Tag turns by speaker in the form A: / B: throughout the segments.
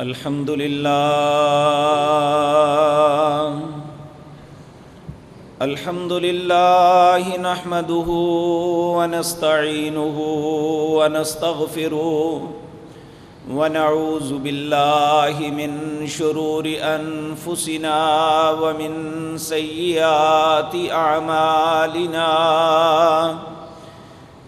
A: الحمد لله الحمد لله نحمده ونستعينه ونستغفره ونعوذ بالله من شرور أنفسنا ومن سيئات أعمالنا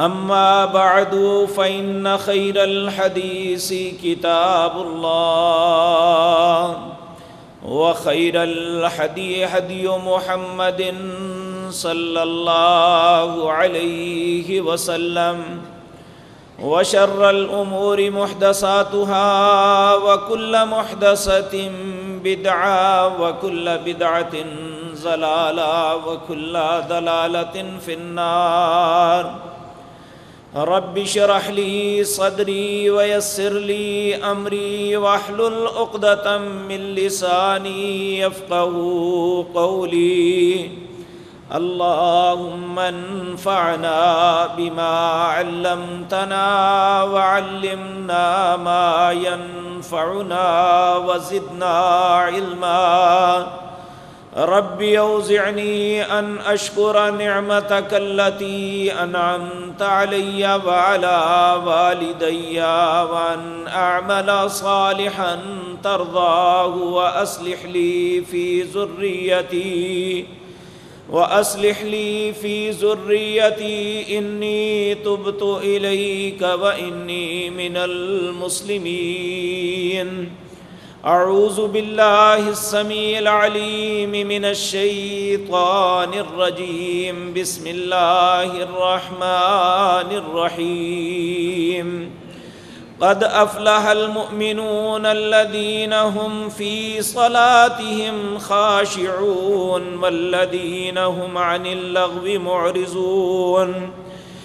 A: أما بعد، فإن خير الحديث كتاب الله، وخير الحدي هدي محمد صلى الله عليه وسلم، وشر الأمور محدثاتها، وكل محدثة بدعة، وكل بدعة زلالة وكل ضلالة في النار. رب شرح لي صدري ويسر لي أمري واحلل عقدة من لساني يفقه قولي. اللهم انفعنا بما علمتنا وعلمنا ما ينفعنا وزدنا علما. رب اوزعني ان اشكر نعمتك التي انعمت علي وعلى والدي وان اعمل صالحا ترضاه واصلح لي في ذريتي واصلح لي في ذريتي اني تبت اليك واني من المسلمين أعوذ بالله السميع العليم من الشيطان الرجيم. بسم الله الرحمن الرحيم. قد أفلح المؤمنون الذين هم في صلاتهم خاشعون والذين هم عن اللغو معرضون.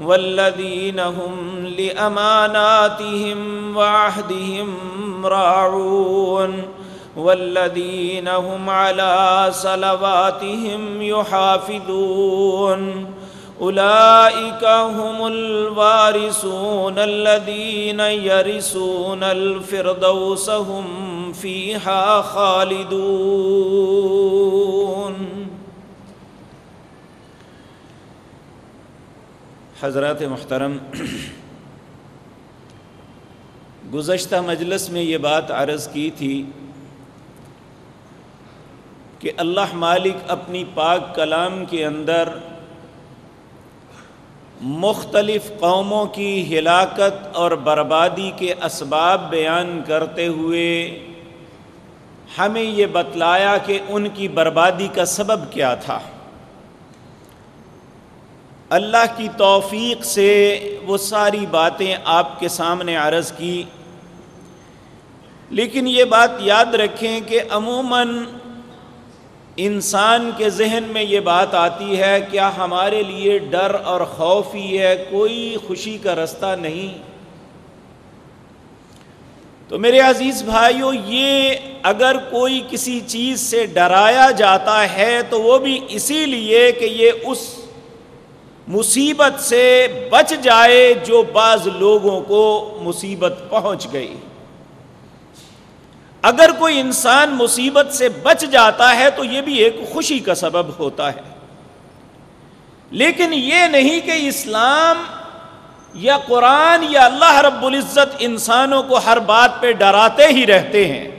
A: والذين هم لأماناتهم وعهدهم راعون والذين هم على صلواتهم يحافظون أولئك هم الوارثون الذين يرثون الفردوس هم فيها خالدون حضرات محترم، گزشتہ مجلس میں یہ بات عرض کی تھی کہ اللہ مالک اپنی پاک کلام کے اندر مختلف قوموں کی ہلاکت اور بربادی کے اسباب بیان کرتے ہوئے ہمیں یہ بتلایا کہ ان کی بربادی کا سبب کیا تھا۔ اللہ کی توفیق سے وہ ساری باتیں آپ کے سامنے عرض کی۔ لیکن یہ بات یاد رکھیں کہ عموماً انسان کے ذہن میں یہ بات آتی ہے، کیا ہمارے لیے ڈر اور خوف ہی ہے؟ کوئی خوشی کا رستہ نہیں۔ تو میرے عزیز بھائیوں یہ اگر کوئی کسی چیز سے ڈرایا جاتا ہے تو وہ بھی اسی لیے کہ یہ اس مصیبت سے بچ جائے جو بعض لوگوں کو مصیبت پہنچ گئی۔ اگر کوئی انسان مصیبت سے بچ جاتا ہے تو یہ بھی ایک خوشی کا سبب ہوتا ہے۔ لیکن یہ نہیں کہ اسلام یا قرآن یا اللہ رب العزت انسانوں کو ہر بات پہ ڈراتے ہی رہتے ہیں۔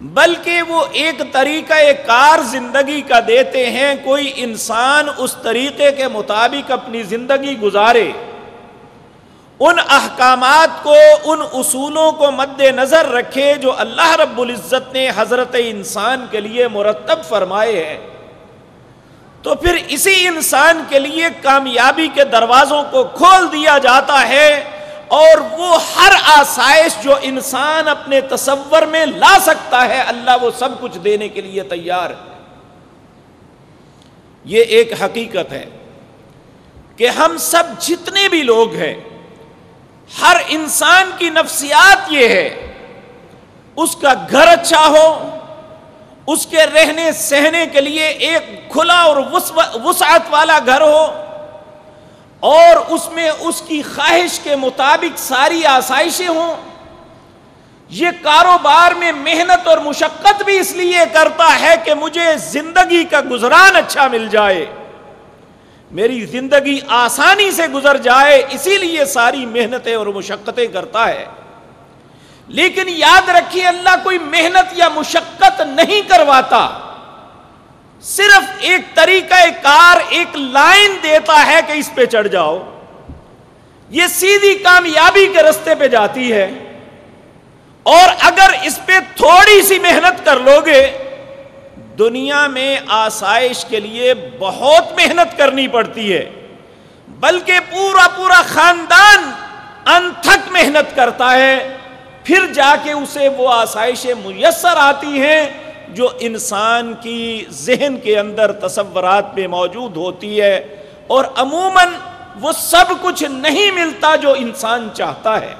A: بلکہ وہ ایک طریقہ کار زندگی کا دیتے ہیں، کوئی انسان اس طریقے کے مطابق اپنی زندگی گزارے۔ ان احکامات کو، ان اصولوں کو مد نظر رکھے جو اللہ رب العزت نے حضرت انسان کے لیے مرتب فرمائے ہیں۔ تو پھر اسی انسان کے لیے کامیابی کے دروازوں کو کھول دیا جاتا ہے۔ اور وہ ہر آسائش جو انسان اپنے تصور میں لا سکتا ہے، اللہ وہ سب کچھ دینے کے لیے تیار ہے۔ یہ ایک حقیقت ہے کہ ہم سب جتنے بھی لوگ ہیں، ہر انسان کی نفسیات یہ ہے، اس کا گھر اچھا ہو، اس کے رہنے سہنے کے لیے ایک کھلا اور وسعت والا گھر ہو اور اس میں اس کی خواہش کے مطابق ساری آسائشیں ہوں۔ یہ کاروبار میں محنت اور مشقت بھی اس لیے کرتا ہے کہ مجھے زندگی کا گزران اچھا مل جائے۔ میری زندگی آسانی سے گزر جائے، اسی لیے ساری محنتیں اور مشقتیں کرتا ہے۔ لیکن یاد رکھیے، اللہ کوئی محنت یا مشقت نہیں کرواتا۔ صرف ایک طریقہ کار، ایک لائن دیتا ہے کہ اس پہ چڑھ جاؤ۔ یہ سیدھی کامیابی کے رستے پہ جاتی ہے۔ اور اگر اس پہ تھوڑی سی محنت کر لو گے، دنیا میں آسائش کے لیے بہت محنت کرنی پڑتی ہے۔ بلکہ پورا پورا خاندان انتھک محنت کرتا ہے۔ پھر جا کے اسے وہ آسائشیں میسر آتی ہیں۔ جو انسان کی ذہن کے اندر تصورات میں موجود ہوتی ہے اور عموماً وہ سب کچھ نہیں ملتا جو انسان چاہتا ہے۔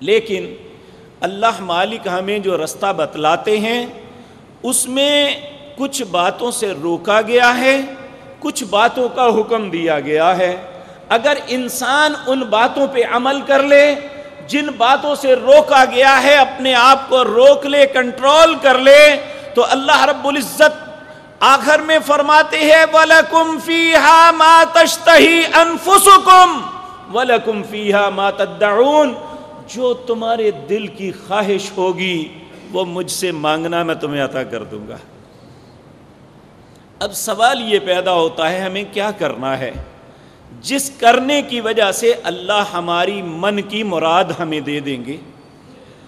A: لیکن اللہ مالک ہمیں جو رستہ بتلاتے ہیں، اس میں کچھ باتوں سے روکا گیا ہے، کچھ باتوں کا حکم دیا گیا ہے۔ اگر انسان ان باتوں پہ عمل کر لے جن باتوں سے روکا گیا ہے، اپنے آپ کو روک لے، کنٹرول کر لے، تو اللہ رب العزت آخر میں فرماتے ہیں، وَلَكُمْ فِيهَا مَا تَشْتَهِ أَنفُسُكُمْ وَلَكُمْ فِيهَا مَا تَدَّعُونَ جو تمہارے دل کی خواہش ہوگی، وہ مجھ سے مانگنا میں تمہیں عطا کر دوں گا۔ اب سوال یہ پیدا ہوتا ہے، ہمیں کیا کرنا ہے؟ جس کرنے کی وجہ سے اللہ ہماری من کی مراد ہمیں دے دیں گے،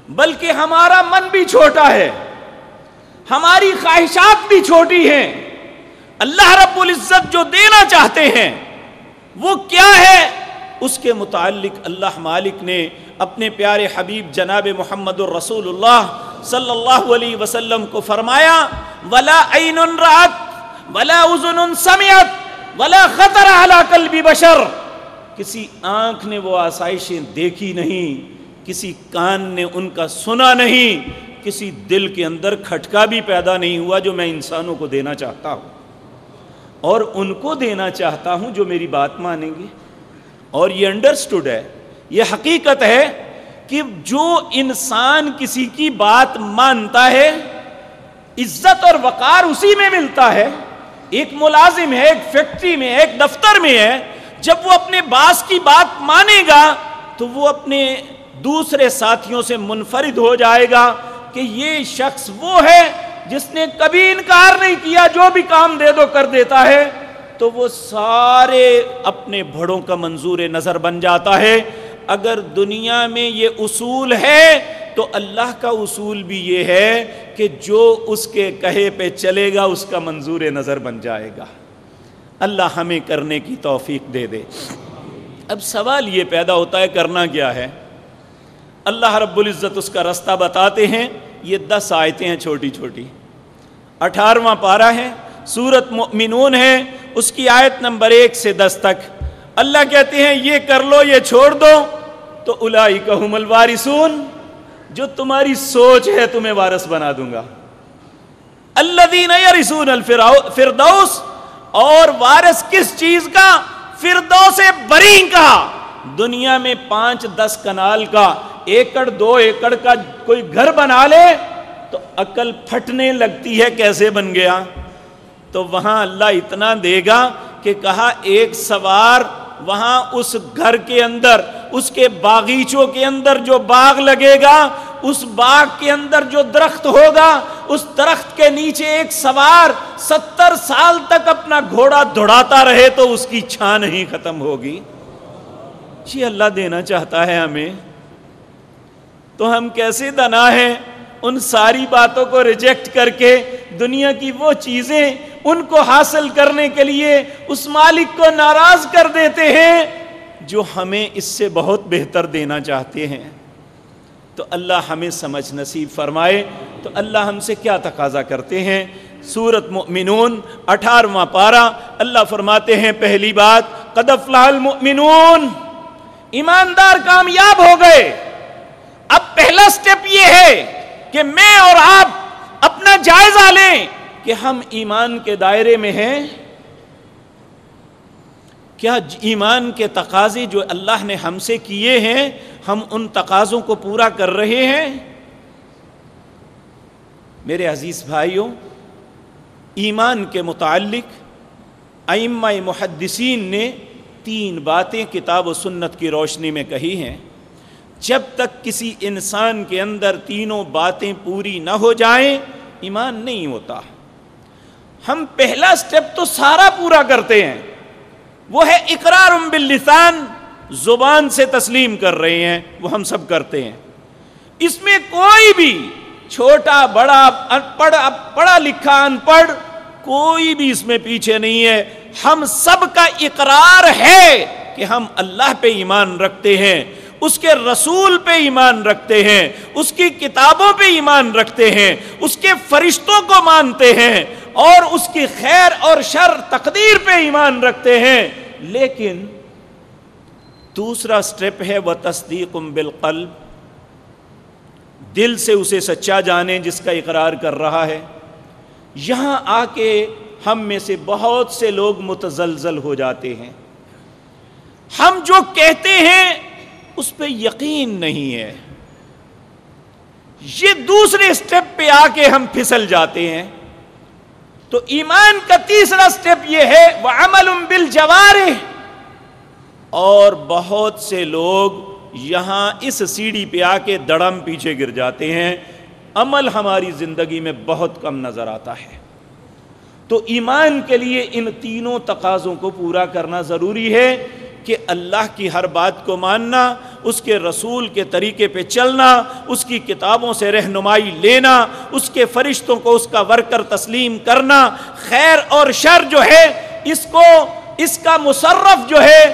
A: بلکہ ہمارا من بھی چھوٹا ہے، ہماری خواہشات بھی چھوٹی ہیں۔ اللہ رب العزت جو دینا چاہتے ہیں، وہ کیا ہے؟ اس کے متعلق اللہ مالک نے اپنے پیارے حبیب جناب محمد الرسول اللہ صلی اللہ علیہ وسلم کو فرمایا، ولا عین رات ولا اذن سمعت۔ ولا خطر اعلی قلب بشر. کسی آنکھ نے وہ آسائشیں دیکھی نہیں، کسی کان نے ان کا سنا نہیں، کسی دل کے اندر کھٹکا بھی پیدا نہیں ہوا جو میں انسانوں کو دینا چاہتا ہوں۔ اور ان کو دینا چاہتا ہوں جو میری بات مانیں گے۔ اور یہ انڈرسٹوڈ ہے، یہ حقیقت ہے کہ جو انسان کسی کی بات مانتا ہے، عزت اور وقار اسی میں ملتا ہے۔ ایک ملازم ہے، ایک فیکٹری میں، ایک دفتر میں ہے، جب وہ اپنے باس کی بات مانے گا تو وہ اپنے دوسرے ساتھیوں سے منفرد ہو جائے گا کہ یہ شخص وہ ہے جس نے کبھی انکار نہیں کیا، جو بھی کام دے دو، کر دیتا ہے، تو وہ سارے اپنے بڑوں کا منظور نظر بن جاتا ہے۔ اگر دنیا میں یہ اصول ہے تو اللہ کا اصول بھی یہ ہے کہ جو اس کے کہے پہ چلے گا، اس کا منظور نظر بن جائے گا۔ اللہ ہمیں کرنے کی توفیق دے دے۔ اب سوال یہ پیدا ہوتا ہے، کرنا کیا ہے؟ اللہ رب العزت اس کا رستہ بتاتے ہیں۔ یہ دس آیتیں ہیں چھوٹی چھوٹی۔ اٹھارواں پارہ ہے سورت مؤمنون ہے۔ اس کی آیت نمبر ایک سے دس تک۔ اللہ کہتے ہیں، یہ کر لو، یہ چھوڑ دو۔ تو الائی کا الوارثون۔ جو تمہاری سوچ ہے تمہیں وارث بنا دوں گا۔ اللہ فردوس، اور وارث کس چیز کا؟ فردوس بری کا۔ دنیا میں پانچ، دس کنال کا، ایکڑ، دو ایکڑ کا کوئی گھر بنا لے تو عقل پھٹنے لگتی ہے کیسے بن گیا۔ تو وہاں اللہ اتنا دے گا کہ کہا ایک سوار وہاں اس گھر کے اندر، اس کے باغیچوں کے اندر جو باغ لگے گا، اس باغ کے اندر جو درخت ہوگا، اس درخت کے نیچے ایک سوار ستر سال تک اپنا گھوڑا دوڑاتا رہے تو اس کی چھان نہیں ختم ہوگی۔ جی اللہ دینا چاہتا ہے ہمیں۔ تو ہم کیسے دنا ہیں؟ ان ساری باتوں کو ریجیکٹ کر کے دنیا کی وہ چیزیں ان کو حاصل کرنے کے لیے اس مالک کو ناراض کر دیتے ہیں جو ہمیں اس سے بہت بہتر دینا چاہتے ہیں۔ تو اللہ ہمیں سمجھ نصیب فرمائے۔ تو اللہ ہم سے کیا تقاضا کرتے ہیں؟ سورت مؤمنون اٹھارواں پارا اللہ فرماتے ہیں، پہلی بات، قدف لال مؤمنون ایماندار کامیاب ہو گئے۔ اب پہلا سٹیپ یہ ہے کہ میں اور آپ اپنا جائزہ لیں۔ کہ ہم ایمان کے دائرے میں ہیں، کیا ایمان کے تقاضے جو اللہ نے ہم سے کیے ہیں، ہم ان تقاضوں کو پورا کر رہے ہیں؟ میرے عزیز بھائیوں، ایمان کے متعلق ائمہ محدثین نے تین باتیں کتاب و سنت کی روشنی میں کہی ہیں۔ جب تک کسی انسان کے اندر تینوں باتیں پوری نہ ہو جائیں، ایمان نہیں ہوتا۔ ہم پہلا سٹیپ تو سارا پورا کرتے ہیں۔ وہ ہے اقرار باللسان، زبان سے تسلیم کر رہے ہیں، وہ ہم سب کرتے ہیں۔ اس میں کوئی بھی چھوٹا، بڑا، ان پڑھ، پڑھا لکھا، ان پڑھ، کوئی بھی اس میں پیچھے نہیں ہے۔ ہم سب کا اقرار ہے کہ ہم اللہ پہ ایمان رکھتے ہیں، اس کے رسول پہ ایمان رکھتے ہیں، اس کی کتابوں پہ ایمان رکھتے ہیں، اس کے فرشتوں کو مانتے ہیں۔ اور اس کی خیر اور شر تقدیر پہ ایمان رکھتے ہیں۔ لیکن دوسرا سٹیپ ہے، وہ تصدیق بالقلب۔ دل سے اسے سچا جانے، جس کا اقرار کر رہا ہے۔ یہاں آ کے ہم میں سے بہت سے لوگ متزلزل ہو جاتے ہیں۔ ہم جو کہتے ہیں، اس پہ یقین نہیں ہے۔ یہ دوسرے سٹیپ پہ آ کے ہم پھسل جاتے ہیں۔ تو ایمان کا تیسرا سٹیپ یہ ہے وہ عمل بل اور بہت سے لوگ یہاں اس سیڑھی پہ آ کے دڑم پیچھے گر جاتے ہیں۔ عمل ہماری زندگی میں بہت کم نظر آتا ہے۔ تو ایمان کے لیے ان تینوں تقاضوں کو پورا کرنا ضروری ہے۔ کہ اللہ کی ہر بات کو ماننا، اس کے رسول کے طریقے پہ چلنا، اس کی کتابوں سے رہنمائی لینا، اس کے فرشتوں کو اس کا ورکر تسلیم کرنا، خیر اور شر جو ہے، اس کو، اس کا مصرف جو ہے،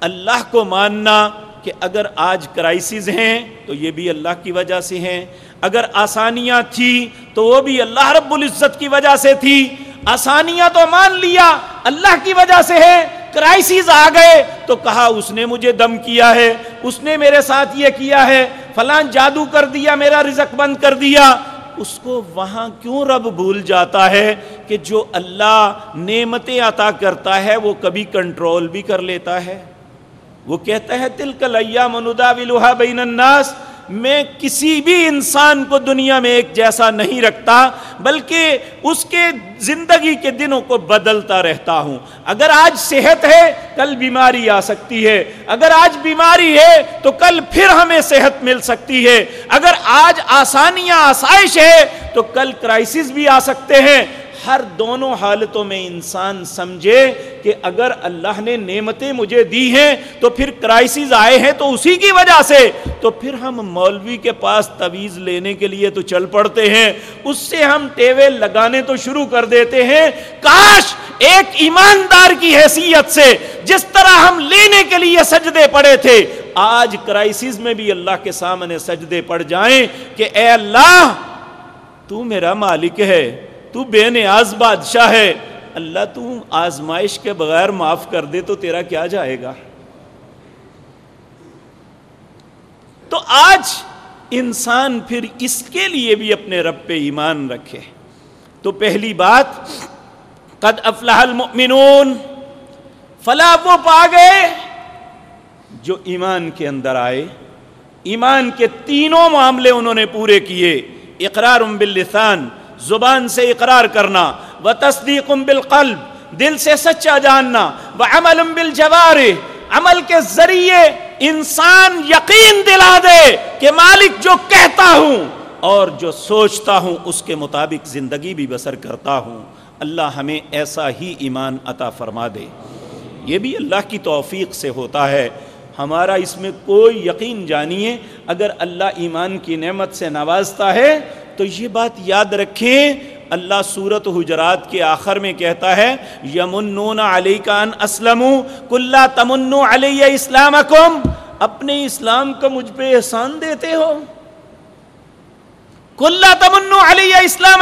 A: اللہ کو ماننا کہ اگر آج کرائسز ہیں تو یہ بھی اللہ کی وجہ سے ہیں، اگر آسانیاں تھی تو وہ بھی اللہ رب العزت کی وجہ سے تھی، آسانیاں تو مان لیا، اللہ کی وجہ سے ہے کرائسیز آ گئے تو کہا، اس نے مجھے دم کیا ہے، اس نے میرے ساتھ یہ کیا ہے، فلان جادو کر دیا، میرا رزق بند کر دیا۔ اس کو وہاں کیوں رب بھول جاتا ہے کہ جو اللہ نعمتیں عطا کرتا ہے، وہ کبھی کنٹرول بھی کر لیتا ہے؟ وہ کہتا ہے تل کلیا مندا ولوہا بین الناس میں کسی بھی انسان کو دنیا میں ایک جیسا نہیں رکھتا، بلکہ اس کے زندگی کے دنوں کو بدلتا رہتا ہوں۔ اگر آج صحت ہے، کل بیماری آ سکتی ہے۔ اگر آج بیماری ہے، تو کل پھر ہمیں صحت مل سکتی ہے۔ اگر آج آسانیاں، آسائش ہے، تو کل کرائسس بھی آ سکتے ہیں۔ ہر دونوں حالتوں میں انسان سمجھے کہ اگر اللہ نے نعمتیں مجھے دی ہیں تو پھر کرائسز آئے ہیں تو اسی کی وجہ سے۔ تو پھر ہم مولوی کے پاس تویز لینے کے لیے تو چل پڑتے ہیں۔ اس سے ہم ٹیوے لگانے تو شروع کر دیتے ہیں۔ کاش ایک ایماندار کی حیثیت سے جس طرح ہم لینے کے لیے سجدے پڑے تھے، آج کرائسز میں بھی اللہ کے سامنے سجدے پڑ جائیں کہ اے اللہ، تو میرا مالک ہے۔ تو بے نیاز بادشاہ ہے۔ اللہ تو آزمائش کے بغیر معاف کر دے تو تیرا کیا جائے گا؟ تو آج انسان پھر اس کے لیے بھی اپنے رب پہ ایمان رکھے۔ تو پہلی بات، قد افلاح المؤمنون فلاح وہ پا گئے جو ایمان کے اندر آئے۔ ایمان کے تینوں معاملے انہوں نے پورے کیے۔ اقرار باللسان زبان سے اقرار کرنا، و تصدیق بالقلب، دل سے سچا جاننا وہ عمل بل عمل کے ذریعے انسان یقین دلا دے کہ مالک جو کہتا ہوں اور جو سوچتا ہوں، اس کے مطابق زندگی بھی بسر کرتا ہوں۔ اللہ ہمیں ایسا ہی ایمان عطا فرما دے۔ یہ بھی اللہ کی توفیق سے ہوتا ہے۔ ہمارا اس میں کوئی یقین جانیے، اگر اللہ ایمان کی نعمت سے نوازتا ہے تو یہ بات یاد رکھیں، اللہ صورت حجرات کے آخر میں کہتا ہے، یمنون علی کان اسلم کلّا تمن علیہ اسلام اپنے اسلام کا مجھ پہ احسان دیتے ہو۔ کلّا تمن علیہ اسلام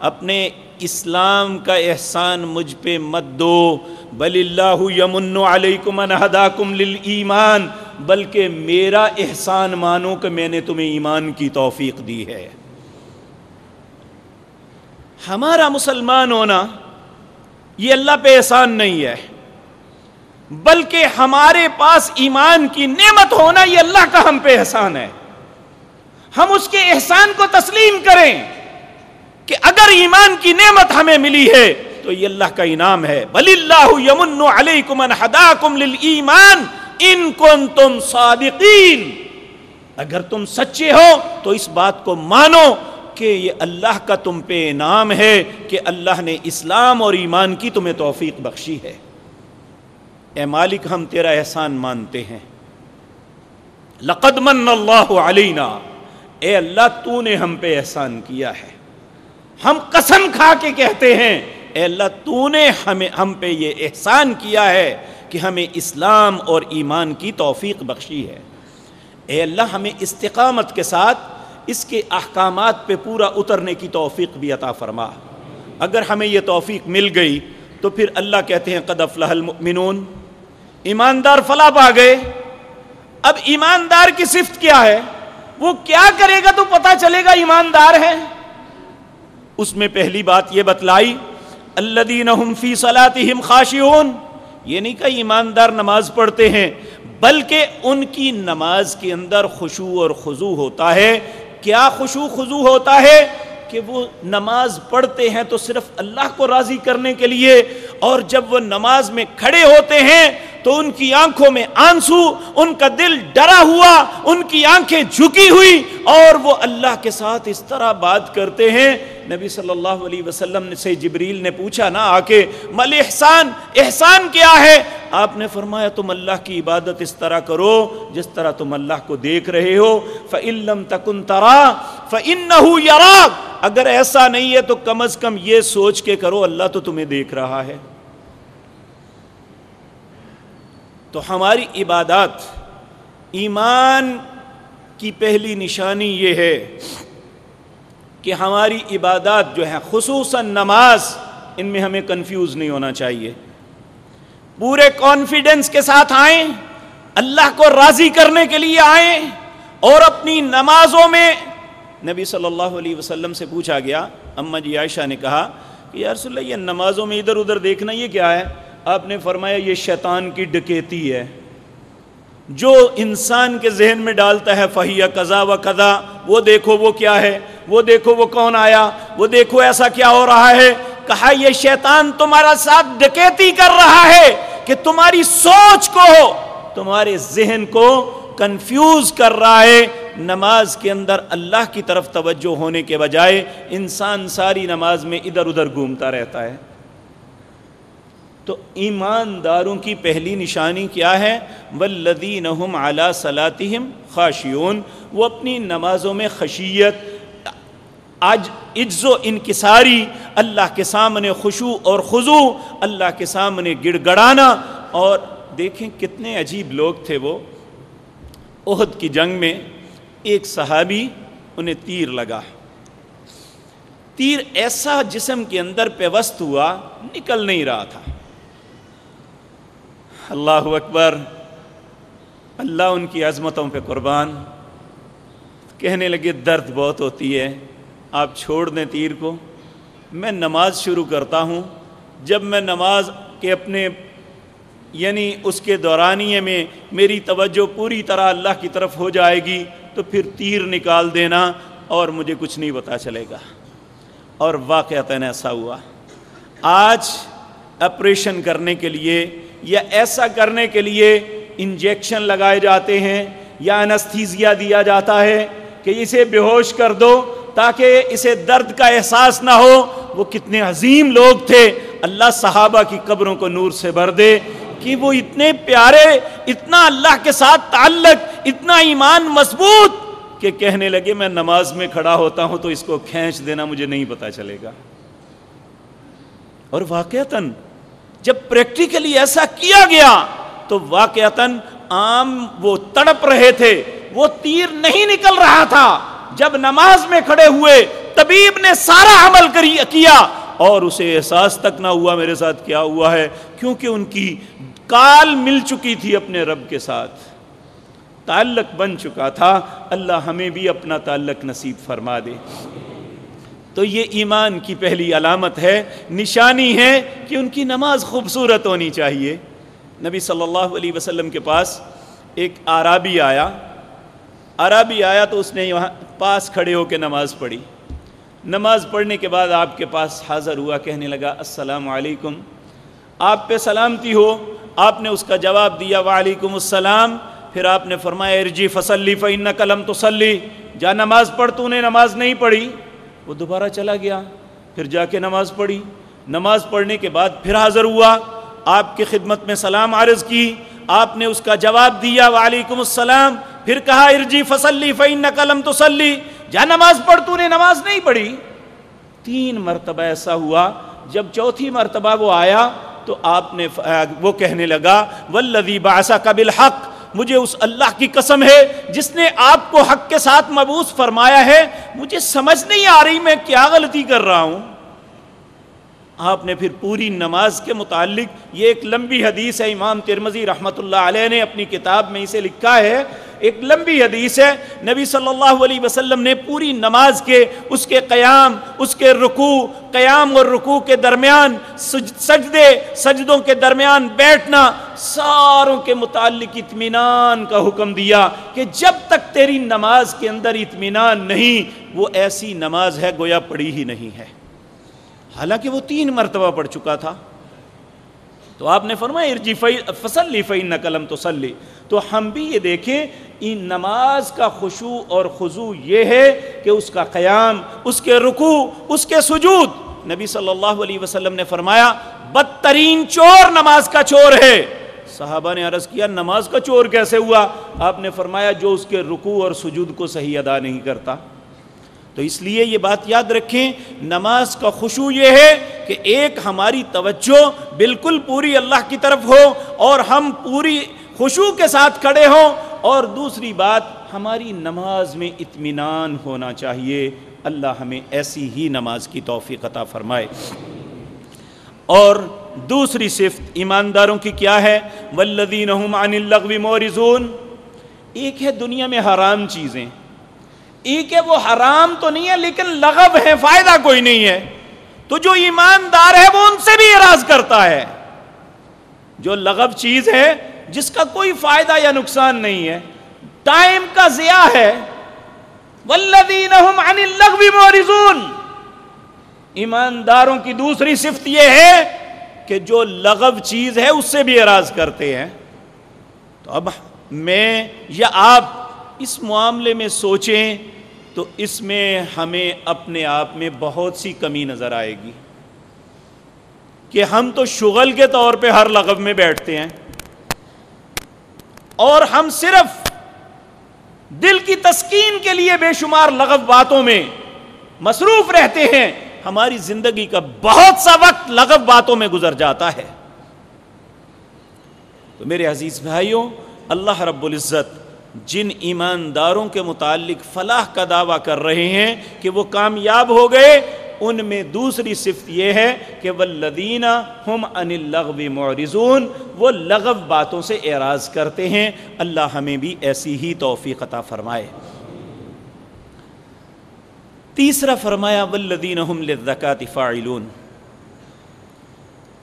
A: اپنے اسلام کا احسان مجھ پہ مت دو۔ بل اللہ یمن علیکم ان ہداکم للایمان، بلکہ میرا احسان مانو کہ میں نے تمہیں ایمان کی توفیق دی ہے۔ ہمارا مسلمان ہونا یہ اللہ پہ احسان نہیں ہے، بلکہ ہمارے پاس ایمان کی نعمت ہونا یہ اللہ کا ہم پہ احسان ہے۔ ہم اس کے احسان کو تسلیم کریں کہ اگر ایمان کی نعمت ہمیں ملی ہے تو یہ اللہ کا انعام ہے۔ بل اللہ یمن علیکم ان ہداکم للایمان ان کنتم صادقین اگر تم سچے ہو تو اس بات کو مانو کہ یہ اللہ کا تم پہ انعام ہے کہ اللہ نے اسلام اور ایمان کی تمہیں توفیق بخشی ہے۔ اے مالک، ہم تیرا احسان مانتے ہیں۔ لقد من اللہ علینا۔ اے اللہ، تو نے ہم پہ احسان کیا ہے۔ ہم قسم کھا کے کہتے ہیں، اے اللہ، تو نے ہمیں، ہم پہ یہ احسان کیا ہے کہ ہمیں اسلام اور ایمان کی توفیق بخشی ہے۔ اے اللہ، ہمیں استقامت کے ساتھ اس کے احکامات پہ پورا اترنے کی توفیق بھی عطا فرما۔ اگر ہمیں یہ توفیق مل گئی تو پھر اللہ کہتے ہیں، قد افلح المؤمنون۔ ایماندار فلاح پا گئے۔ اب ایماندار کی صفت کیا ہے؟ وہ کیا کرے گا تو پتا چلے گا ایماندار ہے اس میں پہلی بات یہ بتلائی اللہ فی صلاتہم خاشعون۔ یہ نہیں کہ ایماندار نماز پڑھتے ہیں، بلکہ ان کی نماز کے اندر خوشو اور خضو ہوتا ہے۔ کیا خوشو خضو ہوتا ہے کہ وہ نماز پڑھتے ہیں تو صرف اللہ کو راضی کرنے کے لیے اور جب وہ نماز میں کھڑے ہوتے ہیں تو ان کی آنکھوں میں آنسو، ان کا دل ڈرا ہوا، ان کی آنکھیں جھکی ہوئی، اور وہ اللہ کے ساتھ اس طرح بات کرتے ہیں۔ نبی صلی اللہ علیہ وسلم سے جبریل نے پوچھا نا آ کے مل احسان احسان کیا ہے؟ آپ نے فرمایا، تم اللہ کی عبادت اس طرح کرو جس طرح تم اللہ کو دیکھ رہے ہو۔ فعلم تکن ترا فن اگر ایسا نہیں ہے تو کم از کم یہ سوچ کے کرو، اللہ تو تمہیں دیکھ رہا ہے۔ تو ہماری عبادات، ایمان کی پہلی نشانی یہ ہے کہ ہماری عبادات جو ہیں، خصوصاً نماز، ان میں ہمیں کنفیوز نہیں ہونا چاہیے۔ پورے کانفیڈنس کے ساتھ آئیں، اللہ کو راضی کرنے کے لیے آئیں اور اپنی نمازوں میں، نبی صلی اللہ علیہ وسلم سے پوچھا گیا، اما جی عائشہ نے کہا کہ یا رسول اللہ، یہ نمازوں میں ادھر ادھر دیکھنا یہ کیا ہے؟ آپ نے فرمایا یہ شیطان کی ڈکیتی ہے۔ جو انسان کے ذہن میں ڈالتا ہے، فہیہ قضا و قضا، وہ دیکھو وہ کیا ہے، وہ دیکھو وہ کون آیا، وہ دیکھو ایسا کیا ہو رہا ہے۔ کہا، یہ شیطان تمہارا ساتھ ڈکیتی کر رہا ہے کہ تمہاری سوچ کو، تمہارے ذہن کو کنفیوز کر رہا ہے۔ نماز کے اندر اللہ کی طرف توجہ ہونے کے بجائے انسان ساری نماز میں ادھر ادھر گھومتا رہتا ہے۔ تو ایمانداروں کی پہلی نشانی کیا ہے؟ ولدین اعلیٰ صلاطم خاشیون وہ اپنی نمازوں میں خشیت آج عز و انکساری، اللہ کے سامنے خوشو اور خضو اللہ کے سامنے گڑ گڑانا اور دیکھیں کتنے عجیب لوگ تھے وہ۔ عہد کی جنگ میں ایک صحابی انہیں تیر لگا۔ تیر ایسا جسم کے اندر پیوست ہوا، نکل نہیں رہا تھا۔ اللہ اکبر، اللہ ان کی عظمتوں پہ قربان۔ کہنے لگے، درد بہت ہوتی ہے، آپ چھوڑ دیں تیر کو۔ میں نماز شروع کرتا ہوں۔ جب میں نماز کے اپنے یعنی اس کے دورانیے میں میری توجہ پوری طرح اللہ کی طرف ہو جائے گی، تو پھر تیر نکال دینا اور مجھے کچھ نہیں پتا چلے گا۔ اور واقعات ایسا ہوا۔ آج آپریشن کرنے کے لیے یا ایسا کرنے کے لیے انجیکشن لگائے جاتے ہیں یا انستھیزیا دیا جاتا ہے کہ اسے بے ہوش کر دو تاکہ اسے درد کا احساس نہ ہو۔ وہ کتنے عظیم لوگ تھے۔ اللہ صحابہ کی قبروں کو نور سے بھر دے کہ وہ اتنے پیارے، اتنا اللہ کے ساتھ تعلق، اتنا ایمان مضبوط کہ کہنے لگے، میں نماز میں کھڑا ہوتا ہوں تو اس کو کھینچ دینا مجھے نہیں پتا چلے گا۔ اور واقعتاً جب پریکٹیکلی ایسا کیا گیا تو واقعتاً عام وہ تڑپ رہے تھے، وہ تیر نہیں نکل رہا تھا۔ جب نماز میں کھڑے ہوئے، طبیب نے سارا عمل کیا اور اسے احساس تک نہ ہوا، میرے ساتھ کیا ہوا ہے؟ کیونکہ ان کی کال مل چکی تھی اپنے رب کے ساتھ۔ تعلق بن چکا تھا۔ اللہ ہمیں بھی اپنا تعلق نصیب فرما دے۔ تو یہ ایمان کی پہلی علامت ہے، نشانی ہے کہ ان کی نماز خوبصورت ہونی چاہیے۔ نبی صلی اللہ علیہ وسلم کے پاس ایک عرابی آیا۔ عرابی آیا تو اس نے یہاں پاس کھڑے ہو کے نماز پڑھی۔ نماز پڑھنے کے بعد آپ کے پاس حاضر ہوا، کہنے لگا، السلام علیکم۔ آپ پہ سلامتی ہو۔ آپ نے اس کا جواب دیا، وعلیکم السلام۔ پھر آپ نے فرمایا، ارجی فصلی فن قلم تسلی جا، نماز پڑھ، تو نے نماز نہیں پڑھی۔ وہ دوبارہ چلا گیا، پھر جا کے نماز پڑھی۔ نماز پڑھنے کے بعد پھر حاضر ہوا۔ آپ کی خدمت میں سلام عارض کی۔ آپ نے اس کا جواب دیا، وعلیکم السلام۔ پھر کہا، ارجی فصلی فعین قلم تسلی جا نماز پڑھ، تو نے نماز نہیں پڑھی۔ تین مرتبہ ایسا ہوا۔ جب چوتھی مرتبہ وہ آیا تو آپ نے وہ کہنے لگا ولدی باسا قبل حق مجھے اس اللہ کی قسم ہے جس نے آپ کو حق کے ساتھ مبوس فرمایا ہے مجھے سمجھ نہیں آ رہی میں کیا غلطی کر رہا ہوں۔ آپ نے پھر پوری نماز کے متعلق یہ ایک لمبی حدیث ہے، امام ترمزی رحمۃ اللہ علیہ نے اپنی کتاب میں اسے لکھا ہے۔ ایک لمبی حدیث ہے۔ نبی صلی اللہ علیہ وسلم نے پوری نماز کے، اس کے قیام، اس کے رکوع، قیام اور رکوع کے درمیان سجدے، سجدوں کے درمیان بیٹھنا، ساروں کے متعلق اطمینان کا حکم دیا کہ جب تک تیری نماز کے اندر اطمینان نہیں، وہ ایسی نماز ہے گویا پڑی ہی نہیں ہے۔ حالانکہ وہ تین مرتبہ پڑھ چکا تھا۔ تو آپ نے فرمایا، ارجی فصلی فعین قلم تو سلی تو ہم بھی یہ دیکھیں، ان نماز کا خوشو اور خضو یہ ہے کہ اس کا قیام، اس کے رکوع، اس کے سجود۔ نبی صلی اللہ علیہ وسلم نے فرمایا، بدترین چور نماز کا چور ہے۔ صحابہ نے عرض کیا، نماز کا چور کیسے ہوا؟ آپ نے فرمایا، جو اس کے رکوع اور سجود کو صحیح ادا نہیں کرتا۔ تو اس لیے یہ بات یاد رکھیں، نماز کا خوشو یہ ہے کہ ایک ہماری توجہ بالکل پوری اللہ کی طرف ہو اور ہم پوری خوشو کے ساتھ کھڑے ہوں اور دوسری بات، ہماری نماز میں اطمینان ہونا چاہیے۔ اللہ ہمیں ایسی ہی نماز کی توفیق عطا فرمائے۔ اور دوسری صفت ایمانداروں کی کیا ہے؟ ولدین عن اللغو مورزون ایک ہے دنیا میں حرام چیزیں۔ ایک ہے وہ حرام تو نہیں ہے لیکن لغب ہے، فائدہ کوئی نہیں ہے۔ تو جو ایماندار ہے وہ ان سے بھی اراض کرتا ہے۔ جو لغب چیز ہے، جس کا کوئی فائدہ یا نقصان نہیں ہے۔ ٹائم کا ضیاء ہے۔ عن اللغو مورزون ایمانداروں کی دوسری صفت یہ ہے کہ جو لغب چیز ہے، اس سے بھی اراض کرتے ہیں۔ تو اب میں یا آپ اس معاملے میں سوچیں تو اس میں ہمیں اپنے آپ میں بہت سی کمی نظر آئے گی کہ ہم تو شغل کے طور پہ ہر لغب میں بیٹھتے ہیں اور ہم صرف دل کی تسکین کے لیے بے شمار لغب باتوں میں مصروف رہتے ہیں، ہماری زندگی کا بہت سا وقت لغب باتوں میں گزر جاتا ہے۔ تو میرے عزیز بھائیوں، اللہ رب العزت جن ایمانداروں کے متعلق فلاح کا دعویٰ کر رہے ہیں کہ وہ کامیاب ہو گئے، ان میں دوسری صفت یہ ہے کہ وہ لدینہ ہم ان لغو معرضون، وہ لغو باتوں سے اعراض کرتے ہیں۔ اللہ ہمیں بھی ایسی ہی توفیق عطا فرمائے۔ تیسرا فرمایا ولدین ہم لذکات فاعلون۔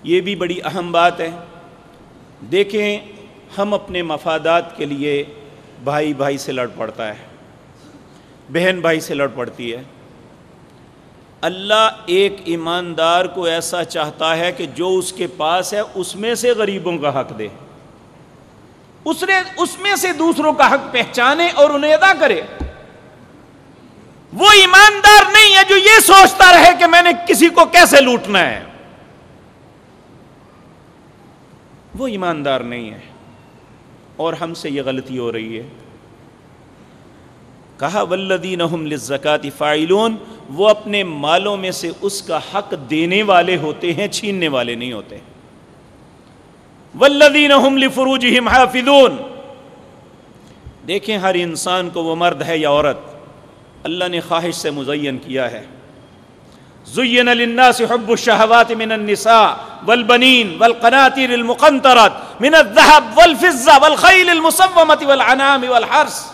A: یہ بھی بڑی اہم بات ہے۔ دیکھیں، ہم اپنے مفادات کے لیے بھائی بھائی سے لڑ پڑتا ہے، بہن بھائی سے لڑ پڑتی ہے۔ اللہ ایک ایماندار کو ایسا چاہتا ہے کہ جو اس کے پاس ہے، اس میں سے غریبوں کا حق دے۔ اس نے، اس میں سے دوسروں کا حق پہچانے اور انہیں ادا کرے۔ وہ ایماندار نہیں ہے جو یہ سوچتا رہے کہ میں نے کسی کو کیسے لوٹنا ہے۔ وہ ایماندار نہیں ہے۔ اور ہم سے یہ غلطی ہو رہی ہے۔ کہا ولدین زکاتی فائلون وہ اپنے مالوں میں سے اس کا حق دینے والے ہوتے ہیں، چھیننے والے نہیں ہوتے۔ ولدین فروج حافظون دیکھیں، ہر انسان کو وہ مرد ہے یا عورت۔ اللہ نے خواہش سے مزین کیا ہے۔ زین للناس حب الشہوات من النساء والبنین والقناطیر المقنطرات من الذهب والفضة والخیل المصومة والعنام والحرس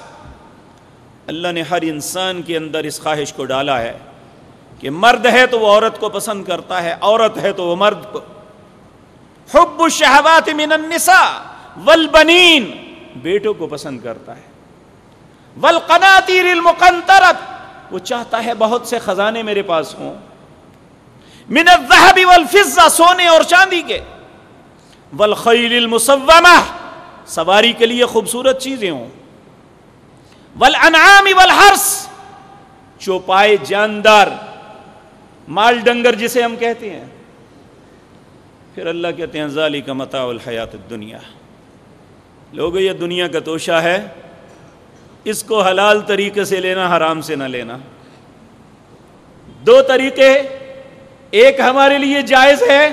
A: اللہ نے ہر انسان کے اندر اس خواہش کو ڈالا ہے کہ مرد ہے تو وہ عورت کو پسند کرتا ہے، عورت ہے تو وہ مرد کو۔ حب الشہوات من النساء والبنین بیٹوں کو پسند کرتا ہے۔ والقناطیر المقنطرت وہ چاہتا ہے بہت سے خزانے میرے پاس ہوں۔ من الذهب والفضة، سونے اور چاندی کے۔ والخیل المصومہ سواری کے لیے خوبصورت چیزیں ہوں۔ والانعام والحرس چوپائے جاندار، مال ڈنگر جسے ہم کہتے ہیں۔ پھر اللہ کہتے ہیں ذالی کا متاع الحیات الدنیا۔ لوگ، یہ دنیا کا توشہ ہے۔ اس کو حلال طریقے سے لینا، حرام سے نہ لینا۔ دو طریقے ایک ہمارے لیے جائز ہے،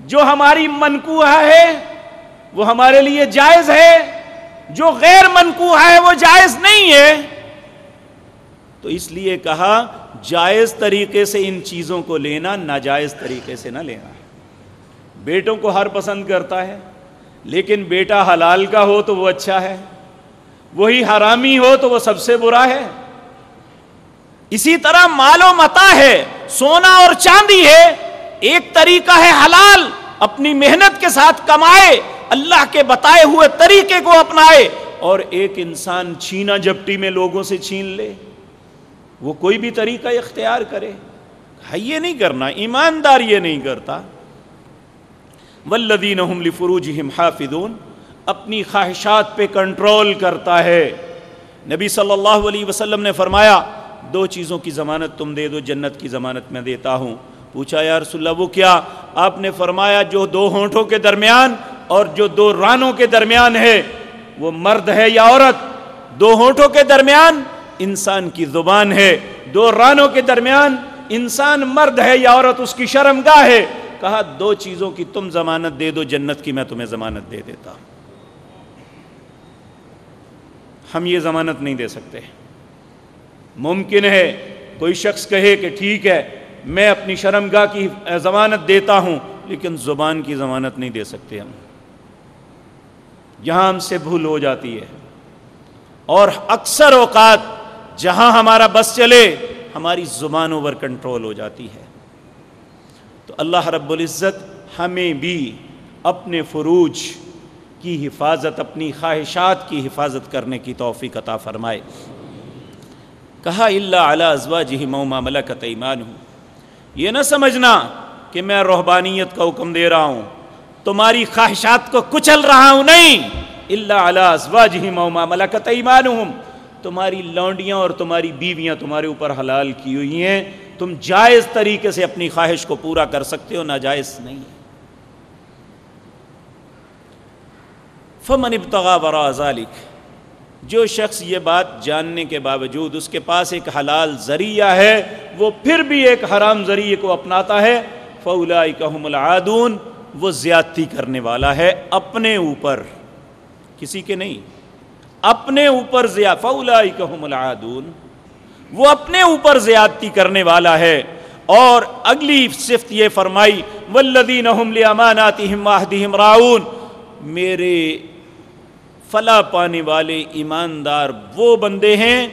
A: جو ہماری منقوہ ہے، وہ ہمارے لیے جائز ہے، جو غیر منقوہ ہے، وہ جائز نہیں ہے۔ تو اس لیے کہا، جائز طریقے سے ان چیزوں کو لینا، ناجائز طریقے سے نہ لینا۔ بیٹوں کو ہر پسند کرتا ہے، لیکن بیٹا حلال کا ہو تو وہ اچھا ہے، وہی حرامی ہو تو وہ سب سے برا ہے۔ اسی طرح مال و متا ہے، سونا اور چاندی ہے، ایک طریقہ ہے حلال، اپنی محنت کے ساتھ کمائے، اللہ کے بتائے ہوئے طریقے کو اپنائے، اور ایک انسان چھینا جپٹی میں لوگوں سے چھین لے، وہ کوئی بھی طریقہ اختیار کرے۔ یہ نہیں کرنا، ایماندار یہ نہیں کرتا۔ ولدین فروج حافظون، اپنی خواہشات پہ کنٹرول کرتا ہے۔ نبی صلی اللہ علیہ وسلم نے فرمایا دو چیزوں کی ضمانت تم دے دو، جنت کی ضمانت میں دیتا ہوں۔ پوچھا، یا رسول اللہ، وہ کیا؟ آپ نے فرمایا، جو دو ہونٹوں کے درمیان اور جو دو رانوں کے درمیان ہے، وہ مرد ہے یا عورت؟ دو ہونٹوں کے درمیان انسان کی زبان ہے۔ دو رانوں کے درمیان انسان مرد ہے یا عورت، اس کی شرم گاہ ہے۔ کہا، دو چیزوں کی تم ضمانت دے دو، جنت کی میں تمہیں ضمانت دے دیتا ہوں۔ ہم یہ ضمانت نہیں دے سکتے۔ ممکن ہے۔ کوئی شخص کہے کہ ٹھیک ہے، میں اپنی شرم گاہ کی ضمانت دیتا ہوں، لیکن زبان کی ضمانت نہیں دے سکتے ہم۔ یہاں ہم سے بھول ہو جاتی ہے۔ اور اکثر اوقات جہاں ہمارا بس چلے، ہماری زبان اوور کنٹرول ہو جاتی ہے۔ تو اللہ رب العزت ہمیں بھی اپنے فروج کی حفاظت، اپنی خواہشات کی حفاظت کرنے کی توفیق عطا فرمائے۔ کہا اللہ اعلیٰ ازوا جی موما ملکت ایمان ہوں یہ نہ سمجھنا کہ میں روحبانیت کا حکم دے رہا ہوں، تمہاری خواہشات کو کچل رہا ہوں نہیں۔ اللہ اعلیٰ ازوا جی موما ملکت ایمان ہوں تمہاری لونڈیاں اور تمہاری بیویاں تمہارے اوپر حلال کی ہوئی ہیں۔ تم جائز طریقے سے اپنی خواہش کو پورا کر سکتے ہو، ناجائز نہیں۔ فمن ابتغا برا ذالک جو شخص یہ بات جاننے کے باوجود اس کے پاس ایک حلال ذریعہ ہے، وہ پھر بھی ایک حرام ذریعے کو اپناتا ہے فولا العادون، وہ زیادتی کرنے والا ہے اپنے اوپر۔ کسی کے نہیں، اپنے اوپر زیا فولا العادون، وہ اپنے اوپر زیادتی کرنے والا ہے۔ اور اگلی صفت یہ فرمائی ولدین راؤن میرے فلا پانے والے ایماندار وہ بندے ہیں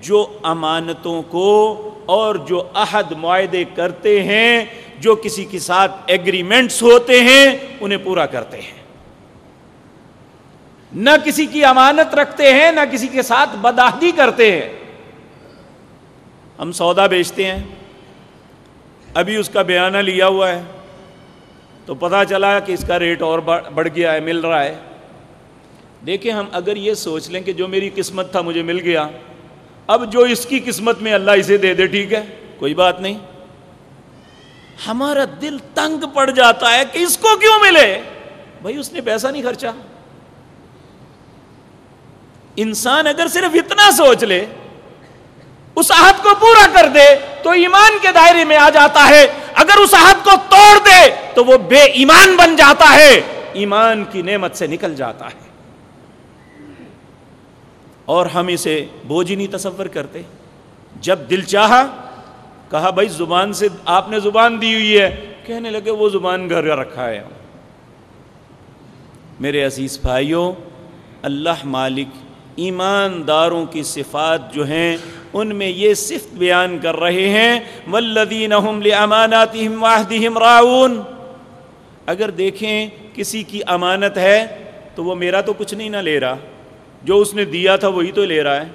A: جو امانتوں کو اور جو عہد معاہدے کرتے ہیں، جو کسی کے ساتھ ایگریمنٹس ہوتے ہیں، انہیں پورا کرتے ہیں۔ نہ کسی کی امانت رکھتے ہیں، نہ کسی کے ساتھ بداہدی کرتے ہیں۔ ہم سودا بیچتے ہیں۔ ابھی اس کا بیانہ لیا ہوا ہے۔ تو پتہ چلا کہ اس کا ریٹ اور بڑھ گیا ہے، مل رہا ہے۔ دیکھیں ہم اگر یہ سوچ لیں کہ جو میری قسمت تھا مجھے مل گیا، اب جو اس کی قسمت میں اللہ اسے دے دے، ٹھیک ہے؟ کوئی بات نہیں۔ ہمارا دل تنگ پڑ جاتا ہے کہ اس کو کیوں ملے؟ بھائی، اس نے پیسہ نہیں خرچا۔ انسان اگر صرف اتنا سوچ لے، اس عہد کو پورا کر دے، تو ایمان کے دائرے میں آ جاتا ہے۔ اگر اس عہد کو توڑ دے، تو وہ بے ایمان بن جاتا ہے۔ ایمان کی نعمت سے نکل جاتا ہے۔ اور ہم اسے بوجھ نہیں تصور کرتے۔ جب دل چاہا، کہا، بھائی، زبان سے آپ نے زبان دی ہوئی ہے۔ کہنے لگے، وہ زبان گھر رکھا ہے۔ میرے عزیز بھائیوں، اللہ مالک ایمانداروں کی صفات جو ہیں، ان میں یہ صفت بیان کر رہے ہیں والذین هم لاماناتهم وعهدهم اگر دیکھیں کسی کی امانت ہے، تو وہ میرا تو کچھ نہیں نہ لے رہا۔ جو اس نے دیا تھا وہی تو لے رہا ہے۔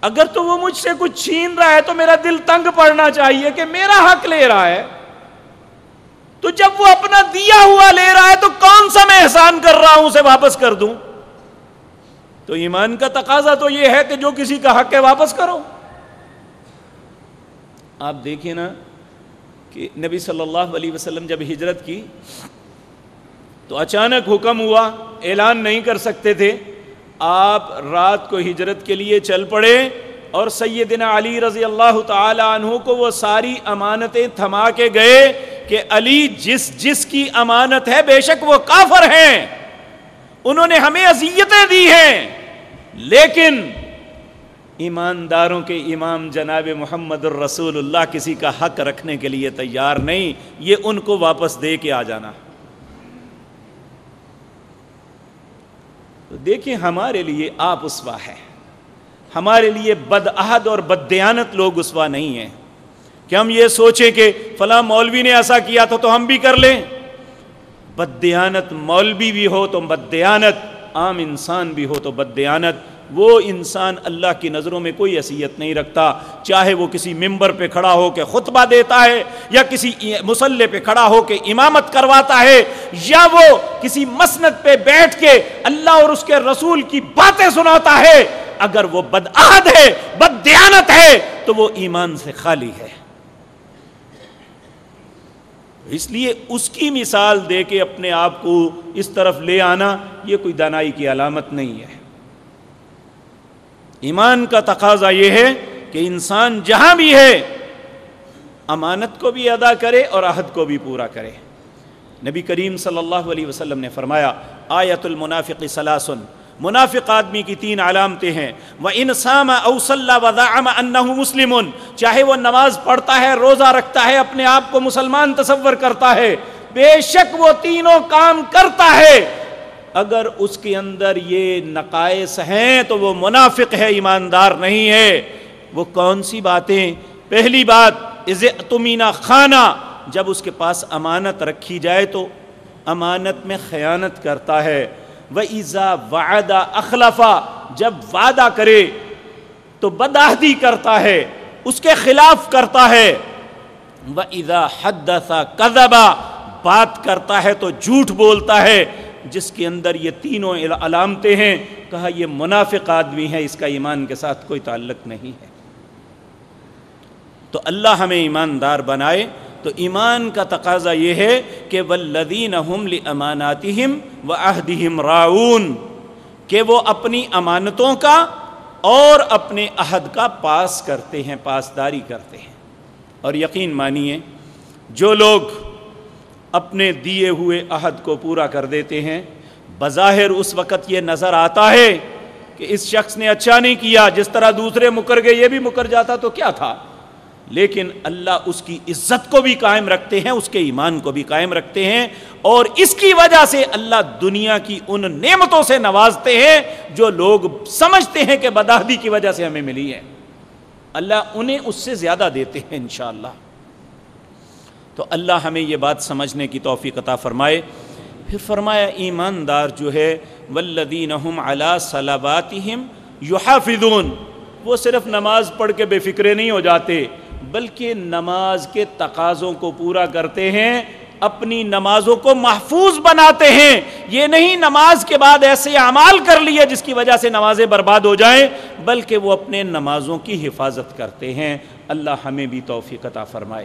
A: اگر تو وہ مجھ سے کچھ چھین رہا ہے تو میرا دل تنگ پڑنا چاہیے کہ میرا حق لے رہا ہے۔ تو جب وہ اپنا دیا ہوا لے رہا ہے تو کون سا میں احسان کر رہا ہوں اسے واپس کر دوں؟ تو ایمان کا تقاضا تو یہ ہے کہ جو کسی کا حق ہے واپس کرو۔ آپ دیکھیں نا کہ نبی صلی اللہ علیہ وسلم جب ہجرت کی تو اچانک حکم ہوا، اعلان نہیں کر سکتے تھے۔ آپ رات کو ہجرت کے لیے چل پڑے اور سیدنا علی رضی اللہ تعالی عنہ کو وہ ساری امانتیں تھما کے گئے کہ علی جس جس کی امانت ہے، بے شک وہ کافر ہیں۔ انہوں نے ہمیں اذیتیں دی ہیں۔ لیکن ایمانداروں کے امام جناب محمد الرسول اللہ کسی کا حق رکھنے کے لیے تیار نہیں، یہ ان کو واپس دے کے آ جانا۔ تو دیکھیں ہمارے لیے آپ اسوا ہے ہمارے لیے بدعہد اور بددیانت لوگ اسوا نہیں ہیں۔ کہ ہم یہ سوچیں کہ فلاں مولوی نے ایسا کیا تھا تو ہم بھی کر لیں۔ بددیانت مولوی بھی ہو تو بددیانت عام انسان بھی ہو تو بددیانت دیانت۔ وہ انسان اللہ کی نظروں میں کوئی حیثیت نہیں رکھتا، چاہے وہ کسی ممبر پہ کھڑا ہو کے خطبہ دیتا ہے یا کسی مسلح پہ کھڑا ہو کے امامت کرواتا ہے یا وہ کسی مسند پہ بیٹھ کے اللہ اور اس کے رسول کی باتیں سناتا ہے۔ اگر وہ بدعہد ہے، بد دیانت ہے، تو وہ ایمان سے خالی ہے۔ اس لیے اس کی مثال دے کے اپنے آپ کو اس طرف لے آنا، یہ کوئی دانائی کی علامت نہیں ہے۔ ایمان کا تقاضا یہ ہے کہ انسان جہاں بھی ہے، امانت کو بھی ادا کرے اور عہد کو بھی پورا کرے۔ نبی کریم صلی اللہ علیہ وسلم نے فرمایا، آیت المنافق سلاسن منافق آدمی کی تین علامتیں ہیں۔ وہ انسام اوسلّہ وضام انہ اگر اس کے اندر یہ نقائص ہیں تو وہ منافق ہے، ایماندار نہیں ہے۔ وہ کون سی باتیں؟ پہلی بات تمینہ خانہ جب اس کے پاس امانت رکھی جائے تو امانت میں خیانت کرتا ہے۔ وہ ایزا وعدہ اخلافا جب وعدہ کرے تو بداہدی کرتا ہے، اس کے خلاف کرتا ہے۔ وہ ایزا حد سا بات کرتا ہے تو جھوٹ بولتا ہے۔ جس کے اندر یہ تینوں علامتیں ہیں، کہا یہ منافق آدمی ہے اس کا ایمان کے ساتھ کوئی تعلق نہیں ہے۔ تو اللہ ہمیں ایماندار بنائے۔ تو ایمان کا تقاضا یہ ہے کہ ولدین اماناتہم و عہدہم راؤن کہ وہ اپنی امانتوں کا اور اپنے عہد کا پاس کرتے ہیں، پاسداری کرتے ہیں۔ اور یقین مانیے، جو لوگ اپنے دیے ہوئے عہد کو پورا کر دیتے ہیں۔ بظاہر اس وقت یہ نظر آتا ہے کہ اس شخص نے اچھا نہیں کیا، جس طرح دوسرے مکر گئے، یہ بھی مکر جاتا تو کیا تھا؟ لیکن اللہ اس کی عزت کو بھی قائم رکھتے ہیں، اس کے ایمان کو بھی قائم رکھتے ہیں۔ اور اس کی وجہ سے اللہ دنیا کی ان نعمتوں سے نوازتے ہیں جو لوگ سمجھتے ہیں کہ بداہدی کی وجہ سے ہمیں ملی ہے اللہ انہیں اس سے زیادہ دیتے ہیں، انشاءاللہ۔ تو اللہ ہمیں یہ بات سمجھنے کی توفیق عطا فرمائے۔ پھر فرمایا، ایماندار جو ہے ولدین علا صلاباتہم یحافظون وہ صرف نماز پڑھ کے بے فکرے نہیں ہو جاتے، بلکہ نماز کے تقاضوں کو پورا کرتے ہیں، اپنی نمازوں کو محفوظ بناتے ہیں۔ یہ نہیں نماز کے بعد ایسے اعمال کر لیے جس کی وجہ سے نمازیں برباد ہو جائیں، بلکہ وہ اپنے نمازوں کی حفاظت کرتے ہیں۔ اللہ ہمیں بھی توفیق عطا فرمائے۔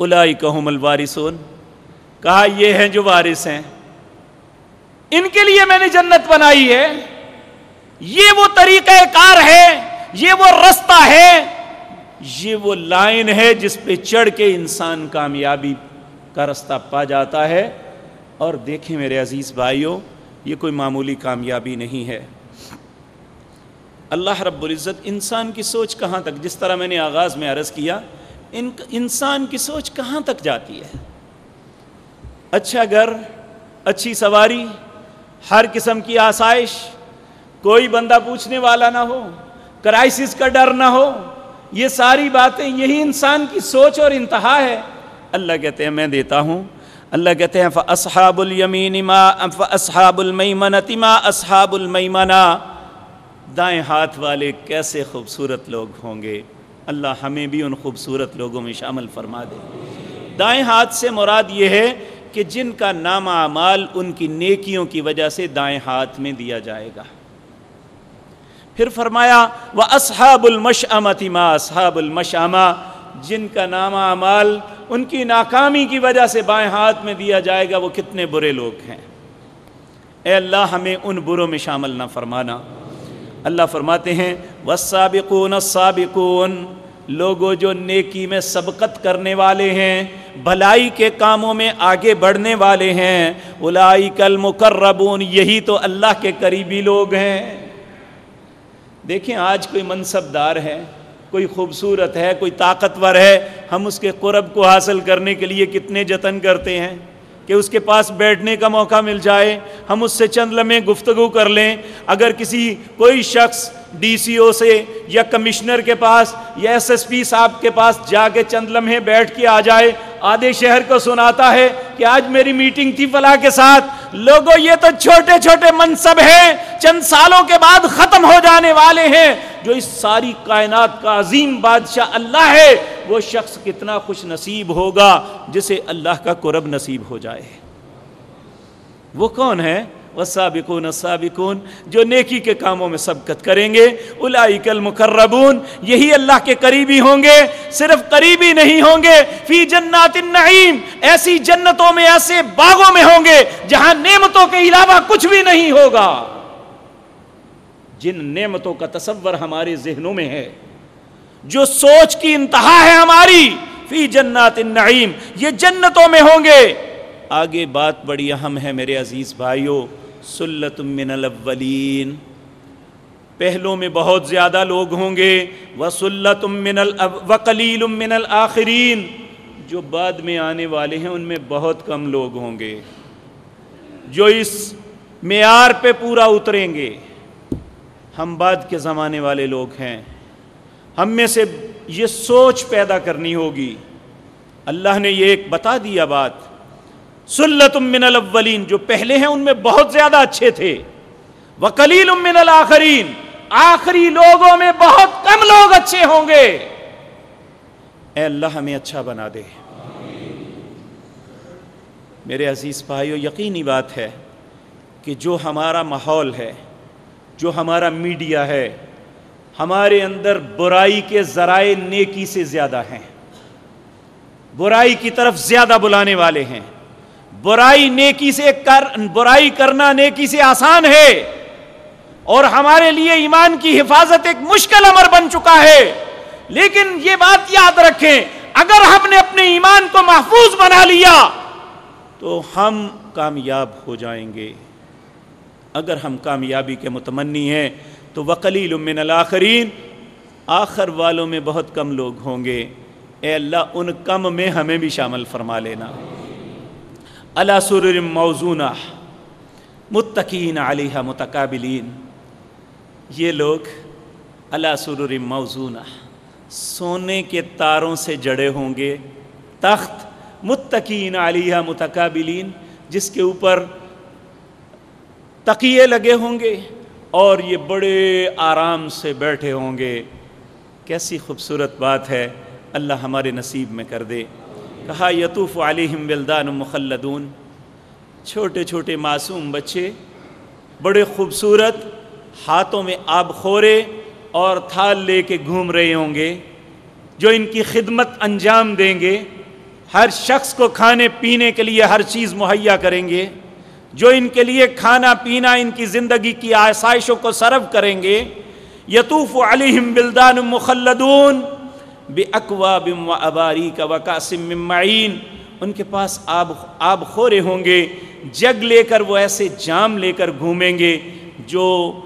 A: الائی کہم الوارثون۔ کہا یہ ہیں جو وارث ہیں۔ ان کے لیے میں نے جنت بنائی ہے۔ یہ وہ طریقہ کار ہے، یہ وہ رستہ ہے۔ یہ وہ لائن ہے جس پہ چڑھ کے انسان کامیابی کا رستہ پا جاتا ہے۔ اور دیکھیں میرے عزیز بھائیوں، یہ کوئی معمولی کامیابی نہیں ہے۔ اللہ رب العزت انسان کی سوچ کہاں تک، جس طرح میں نے آغاز میں عرض کیا ان انسان کی سوچ کہاں تک جاتی ہے؟ اچھا گھر، اچھی سواری، ہر قسم کی آسائش، کوئی بندہ پوچھنے والا نہ ہو، کرائسس کا ڈر نہ ہو، یہ ساری باتیں، یہی انسان کی سوچ اور انتہا ہے۔ اللہ کہتے ہیں، میں دیتا ہوں۔ اللہ کہتے ہیں، فَأَصْحَابُ الْيَمِينِ مَا فَأَصْحَابُ الْمَيْمَنَةِ مَا أَصْحَابُ دائیں ہاتھ والے کیسے خوبصورت لوگ ہوں گے؟ اللہ ہمیں بھی ان خوبصورت لوگوں میں شامل فرما دے۔ دائیں ہاتھ سے مراد یہ ہے کہ جن کا نام اعمال ان کی نیکیوں کی وجہ سے دائیں ہاتھ میں دیا جائے گا۔ پھر فرمایا وہ اصحاب المشعمت ما اصحاب المشعمہ جن کا نام اعمال ان کی ناکامی کی وجہ سے بائیں ہاتھ میں دیا جائے گا، وہ کتنے برے لوگ ہیں۔ اے اللہ، ہمیں ان بروں میں شامل نہ فرمانا۔ اللہ فرماتے ہیں، والسابقون السابقون لوگوں جو نیکی میں سبقت کرنے والے ہیں، بھلائی کے کاموں میں آگے بڑھنے والے ہیں اولئک المقربون، یہی تو اللہ کے قریبی لوگ ہیں۔ دیکھیں، آج کوئی منصب دار ہے، کوئی خوبصورت ہے، کوئی طاقتور ہے، ہم اس کے قرب کو حاصل کرنے کے لیے کتنے جتن کرتے ہیں۔ کہ اس کے پاس بیٹھنے کا موقع مل جائے، ہم اس سے چند لمحے گفتگو کر لیں۔ اگر کسی، کوئی شخص ڈی سی او سے یا کمشنر کے پاس یا ایس ایس پی صاحب کے پاس جا کے چند لمحے بیٹھ کے آ جائے، آدھے شہر کو سناتا ہے کہ آج میری میٹنگ تھی فلاں کے ساتھ۔ لوگوں، یہ تو چھوٹے چھوٹے منصب ہیں، چند سالوں کے بعد ختم ہو جانے والے ہیں۔ جو اس ساری کائنات کا عظیم بادشاہ اللہ ہے، وہ شخص کتنا خوش نصیب ہوگا جسے اللہ کا قرب نصیب ہو جائے۔ وہ کون ہے؟ وسابقون السابقون، جو نیکی کے کاموں میں سبقت کریں گے اولئک المقربون، یہی اللہ کے قریبی ہوں گے، صرف قریبی نہیں ہوں گے، فی جنات النعیم، ایسی جنتوں میں، ایسے باغوں میں ہوں گے، جہاں نعمتوں کے علاوہ کچھ بھی نہیں ہوگا۔ جن نعمتوں کا تصور ہمارے ذہنوں میں ہے، جو سوچ کی انتہا ہے ہماری، فی جنات النعیم، یہ جنتوں میں ہوں گے۔ آگے بات بڑی اہم ہے میرے عزیز بھائیوں سلت من الاولین۔ پہلوں میں بہت زیادہ لوگ ہوں گے وسلت من وقلیل من الاخرین۔ جو بعد میں آنے والے ہیں، ان میں بہت کم لوگ ہوں گے۔ جو اس معیار پہ پورا اتریں گے، ہم بعد کے زمانے والے لوگ ہیں۔ ہم میں سے یہ سوچ پیدا کرنی ہوگی۔ اللہ نے یہ ایک بتا دیا بات۔ سلت من الاولین، جو پہلے ہیں ان میں بہت زیادہ اچھے تھے۔ وکلیل من الاخرین، آخری لوگوں میں بہت کم لوگ اچھے ہوں گے۔ اے اللہ ہمیں اچھا بنا دے۔ میرے عزیز بھائیو، یقینی بات ہے کہ جو ہمارا ماحول ہے، جو ہمارا میڈیا ہے، ہمارے اندر برائی کے ذرائع نیکی سے زیادہ ہیں۔ برائی کی طرف زیادہ بلانے والے ہیں۔ برائی نیکی سے کر، برائی کرنا نیکی سے آسان ہے۔ اور ہمارے لیے ایمان کی حفاظت ایک مشکل امر بن چکا ہے۔ لیکن یہ بات یاد رکھیں، اگر ہم نے اپنے ایمان کو محفوظ بنا لیا، تو ہم کامیاب ہو جائیں گے۔ اگر ہم کامیابی کے متمنی ہیں، تو وکلیل من الاخرین، آخر والوں میں بہت کم لوگ ہوں گے۔ اے اللہ، ان کم میں ہمیں بھی شامل فرما لینا۔ اللہ سر موزونہ متقین علیہ متقابلین۔ یہ لوگ اللہ سر موزونہ سونے کے تاروں سے جڑے ہوں گے۔ تخت متقین علیہ متقابلین، جس کے اوپر تقیے لگے ہوں گے اور یہ بڑے آرام سے بیٹھے ہوں گے۔ کیسی خوبصورت بات ہے، اللہ ہمارے نصیب میں کر دے۔ کہا یتوف علیہم بلدان مخلدون. چھوٹے چھوٹے معصوم بچے، بڑے خوبصورت، ہاتھوں میں آب خورے اور تھال لے کے گھوم رہے ہوں گے، جو ان کی خدمت انجام دیں گے۔ ہر شخص کو کھانے پینے کے لیے ہر چیز مہیا کریں گے، جو ان کے لیے کھانا پینا، ان کی زندگی کی آسائشوں کو سرو کریں گے۔ یتوف علیہم بلدان مخلدون بے اقوا بم و اباری کا وقاسم معین ان کے پاس آب آب خورے ہوں گے، جگ لے کر وہ ایسے جام لے کر گھومیں گے جو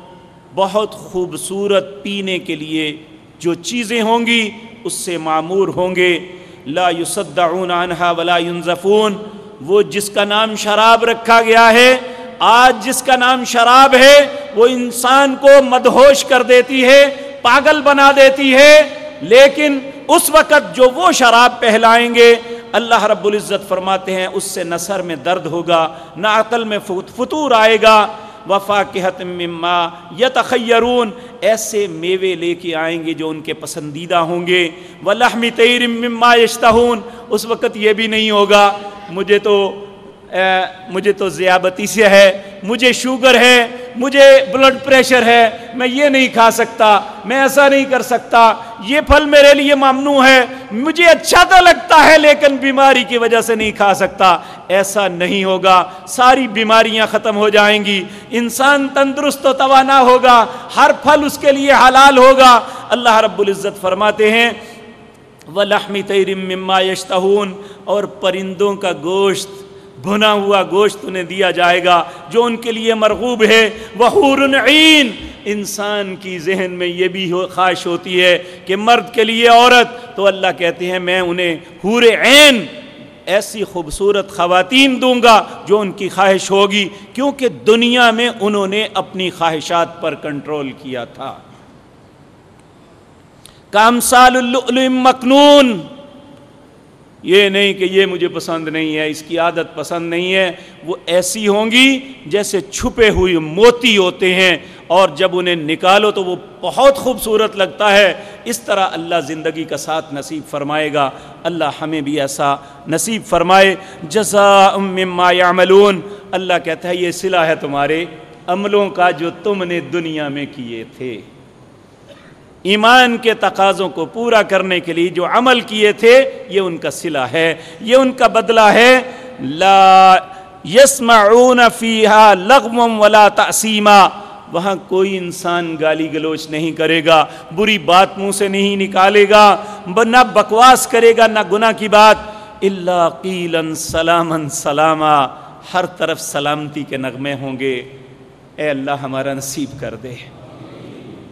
A: بہت خوبصورت پینے کے لیے جو چیزیں ہوں گی، اس سے معمور ہوں گے۔ لا يصدعون عنها ولا ينزفون وہ جس کا نام شراب رکھا گیا ہے، آج جس کا نام شراب ہے، وہ انسان کو مدہوش کر دیتی ہے، پاگل بنا دیتی ہے۔ لیکن اس وقت جو وہ شراب پہلائیں گے، اللہ رب العزت فرماتے ہیں، اس سے نہ سر میں درد ہوگا، نہ عقل میں فطور آئے گا۔ وفا کے مما یتخیرون، ایسے میوے لے کے آئیں گے جو ان کے پسندیدہ ہوں گے۔ و تیر مما یشتہون، اس وقت یہ بھی نہیں ہوگا۔ مجھے تو مجھے تو ذیابتی سے ہے۔ مجھے شوگر ہے، مجھے بلڈ پریشر ہے، میں یہ نہیں کھا سکتا، میں ایسا نہیں کر سکتا۔ یہ پھل میرے لیے ممنوع ہے، مجھے اچھا تو لگتا ہے، لیکن بیماری کی وجہ سے نہیں کھا سکتا۔ ایسا نہیں ہوگا، ساری بیماریاں ختم ہو جائیں گی۔ انسان تندرست و توانا ہوگا، ہر پھل اس کے لیے حلال ہوگا۔ اللہ رب العزت فرماتے ہیں، وَلَحْمِ تَيْرٍ مِّمَّا يَشْتَهُونَ اور پرندوں کا گوشت بھنا ہوا گوشت انہیں دیا جائے گا، جو ان کے لیے مرغوب ہے۔ وہ عین۔ انسان کی ذہن میں یہ بھی خواہش ہوتی ہے کہ مرد کے لیے عورت۔ تو اللہ کہتے ہیں، میں انہیں حور عین، ایسی خوبصورت خواتین دوں گا جو ان کی خواہش ہوگی۔ کیونکہ دنیا میں انہوں نے اپنی خواہشات پر کنٹرول کیا تھا۔ کام سال مکنون۔ یہ نہیں کہ یہ مجھے پسند نہیں ہے، اس کی عادت پسند نہیں ہے، وہ ایسی ہوں گی جیسے چھپے ہوئے موتی ہوتے ہیں اور جب انہیں نکالو تو وہ بہت خوبصورت لگتا ہے۔ اس طرح اللہ زندگی کا ساتھ نصیب فرمائے گا۔ اللہ ہمیں بھی ایسا نصیب فرمائے۔ جزا مما یعملون اللہ کہتا ہے، یہ صلح ہے تمہارے عملوں کا جو تم نے دنیا میں کیے تھے۔ ایمان کے تقاضوں کو پورا کرنے کے لیے جو عمل کیے تھے، یہ ان کا صلہ ہے، یہ ان کا بدلہ ہے۔ لا یسمعون فیہا لغم ولا تعصیما وہاں کوئی انسان گالی گلوچ نہیں کرے گا، بری بات منہ سے نہیں نکالے گا، نہ بکواس کرے گا، نہ گناہ کی بات۔ اللہ قیلا سلاما سلاما۔ ہر طرف سلامتی کے نغمے ہوں گے۔ اے اللہ، ہمارا نصیب کر دے۔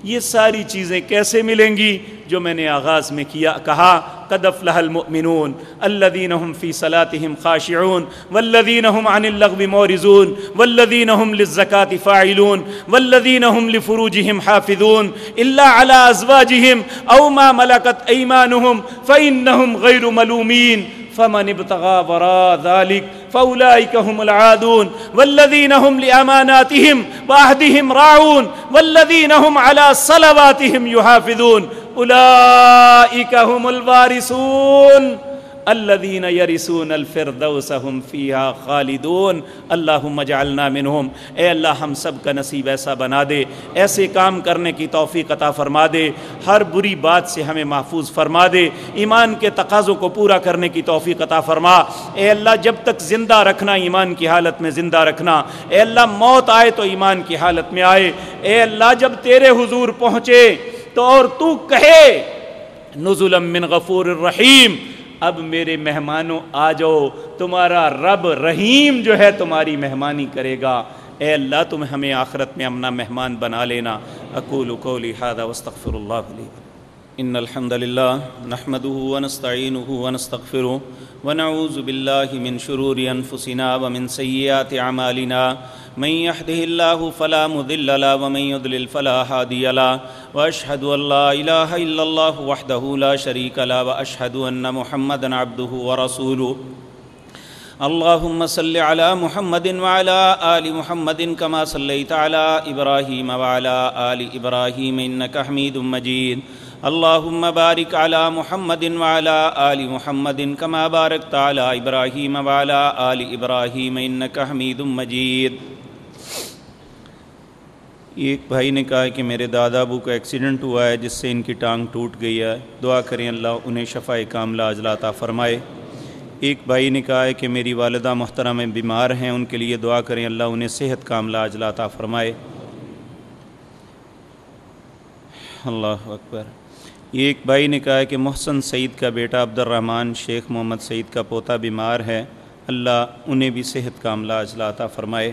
A: یہ ساری چیزیں کیسے ملیں گی جو میں نے آغاز میں کیا کہا؟ قد افلح المؤمنون. الذين هم في صلاتهم خاشعون. والذين هم عن اللغو مورزون والذين هم للزكاة فاعلون. والذين هم لفروجهم حافظون. إلا على أزواجهم أو ما ملكت أيمانهم فإنهم غير ملومين فمن ابتغى وراء ذلك فأولئك هم العادون والذين هم لأماناتهم وعهدهم راعون والذين هم على صلواتهم يحافظون أولئك هم الوارثون. الذين يرثون الفردوس هم فيها خالدون. اللهم اجعلنا منهم. اے اللہ، ہم سب کا نصیب ایسا بنا دے، ایسے کام کرنے کی توفیق عطا فرما دے، ہر بری بات سے ہمیں محفوظ فرما دے، ایمان کے تقاضوں کو پورا کرنے کی توفیق عطا فرما۔ اے اللہ، جب تک زندہ رکھنا ایمان کی حالت میں زندہ رکھنا، اے اللہ، موت آئے تو ایمان کی حالت میں آئے۔ اے اللہ، جب تیرے حضور پہنچے تو اور تو کہے، نزلا من غفور الرحیم۔ اب میرے مہمانوں آ جاؤ، تمہارا رب رحیم جو ہے تمہاری مہمانی کرے گا۔ اے اللہ، تم ہمیں آخرت میں امنا مہمان بنا لینا۔ اقول قولی هذا واستغفر اللہ لی۔ ان الحمد للہ نحمده ونستعینه ونستغفره ونعوذ باللہ من شرور انفسنا ومن سیئات اعمالنا۔ من يهده الله فلا مضل له ومن يضلل فلا هادي له واشهد ان لا اله الا الله وحده لا شريك له واشهد ان محمدا عبده ورسوله. اللهم صل على محمد وعلى ال محمد كما صليت على ابراهيم وعلى ال ابراهيم انك حميد مجيد. اللهم بارك على محمد وعلى آل محمد كما باركت على إبراهيم وعلى آل إبراهيم إنك حميد مجيد ایک بھائی نے کہا کہ میرے دادا ابو کا ایکسیڈنٹ ہوا ہے جس سے ان کی ٹانگ ٹوٹ گئی ہے۔ دعا کریں اللہ انہیں شفا کاملہ اجلاتا فرمائے۔ ایک بھائی نے کہا ہے کہ میری والدہ محترم بیمار ہیں، ان کے لیے دعا کریں اللہ انہیں صحت کاملہ اجلاتا فرمائے۔ اللہ اکبر۔ یہ ایک بھائی نے کہا کہ محسن سعید کا بیٹا عبد الرحمن شیخ محمد سعید کا پوتا بیمار ہے، اللہ انہیں بھی صحت کاملہ اجلاتا فرمائے۔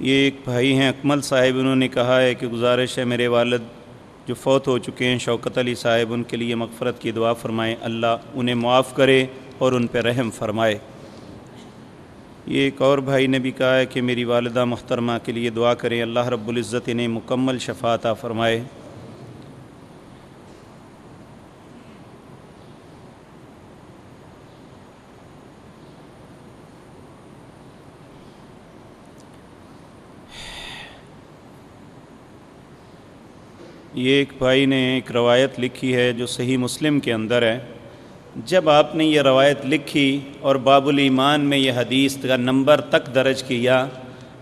A: یہ ایک بھائی ہیں، اکمل صاحب، انہوں نے کہا ہے کہ گزارش ہے میرے والد جو فوت ہو چکے ہیں، شوکت علی صاحب، ان کے لیے مغفرت کی دعا فرمائیں اللہ انہیں معاف کرے اور ان پہ رحم فرمائے۔ یہ ایک اور بھائی نے بھی کہا ہے کہ میری والدہ محترمہ کے لیے دعا کریں، اللہ رب العزت انہیں مکمل شفاعتہ فرمائے۔ یہ ایک بھائی نے ایک روایت لکھی ہے جو صحیح مسلم کے اندر ہے۔ جب آپ نے یہ روایت لکھی اور باب الایمان میں یہ حدیث کا نمبر تک درج کیا،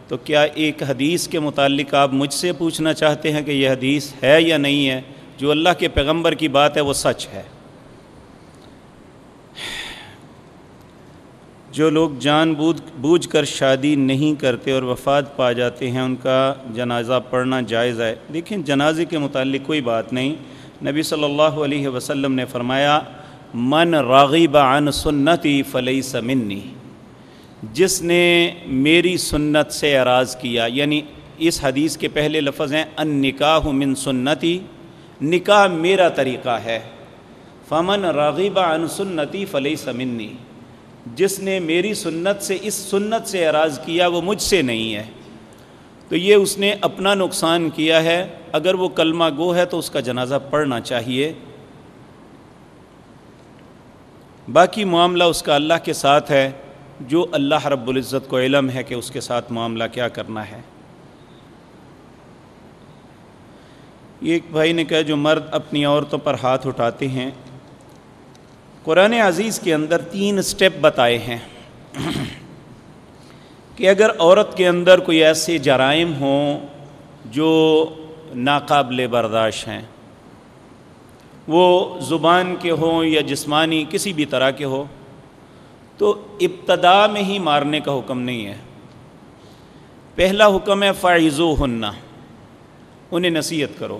A: تو کیا ایک حدیث کے متعلق آپ مجھ سے پوچھنا چاہتے ہیں کہ یہ حدیث ہے یا نہیں ہے؟ جو اللہ کے پیغمبر کی بات ہے وہ سچ ہے۔ جو لوگ جان بوجھ بوجھ کر شادی نہیں کرتے اور وفات پا جاتے ہیں، ان کا جنازہ پڑھنا جائز ہے۔ دیکھیں، جنازے کے متعلق کوئی بات نہیں۔ نبی صلی اللہ علیہ وسلم نے فرمایا من راغیب عن سنتی فلئی سمنی جس نے میری سنت سے اراض کیا۔ یعنی اس حدیث کے پہلے لفظ ہیں ان نکاح من سنتی، نکاح میرا طریقہ ہے۔ فمن راغیب عن سنتی فلئی سمنی جس نے میری سنت سے اس سنت سے اراض کیا، وہ مجھ سے نہیں ہے۔ تو یہ اس نے اپنا نقصان کیا ہے۔ اگر وہ کلمہ گو ہے تو اس کا جنازہ پڑھنا چاہیے۔ باقی معاملہ اس کا اللہ کے ساتھ ہے، جو اللہ رب العزت کو علم ہے کہ اس کے ساتھ معاملہ کیا کرنا ہے۔ ایک بھائی نے کہا، جو مرد اپنی عورتوں پر ہاتھ اٹھاتے ہیں، قرآن عزیز کے اندر تین سٹیپ بتائے ہیں۔ کہ اگر عورت کے اندر کوئی ایسے جرائم ہوں جو ناقابل برداشت ہیں وہ زبان کے ہوں یا جسمانی کسی بھی طرح کے ہو تو ابتدا میں ہی مارنے کا حکم نہیں ہے۔ پہلا حکم ہے فائز ہننا انہیں نصیحت کرو۔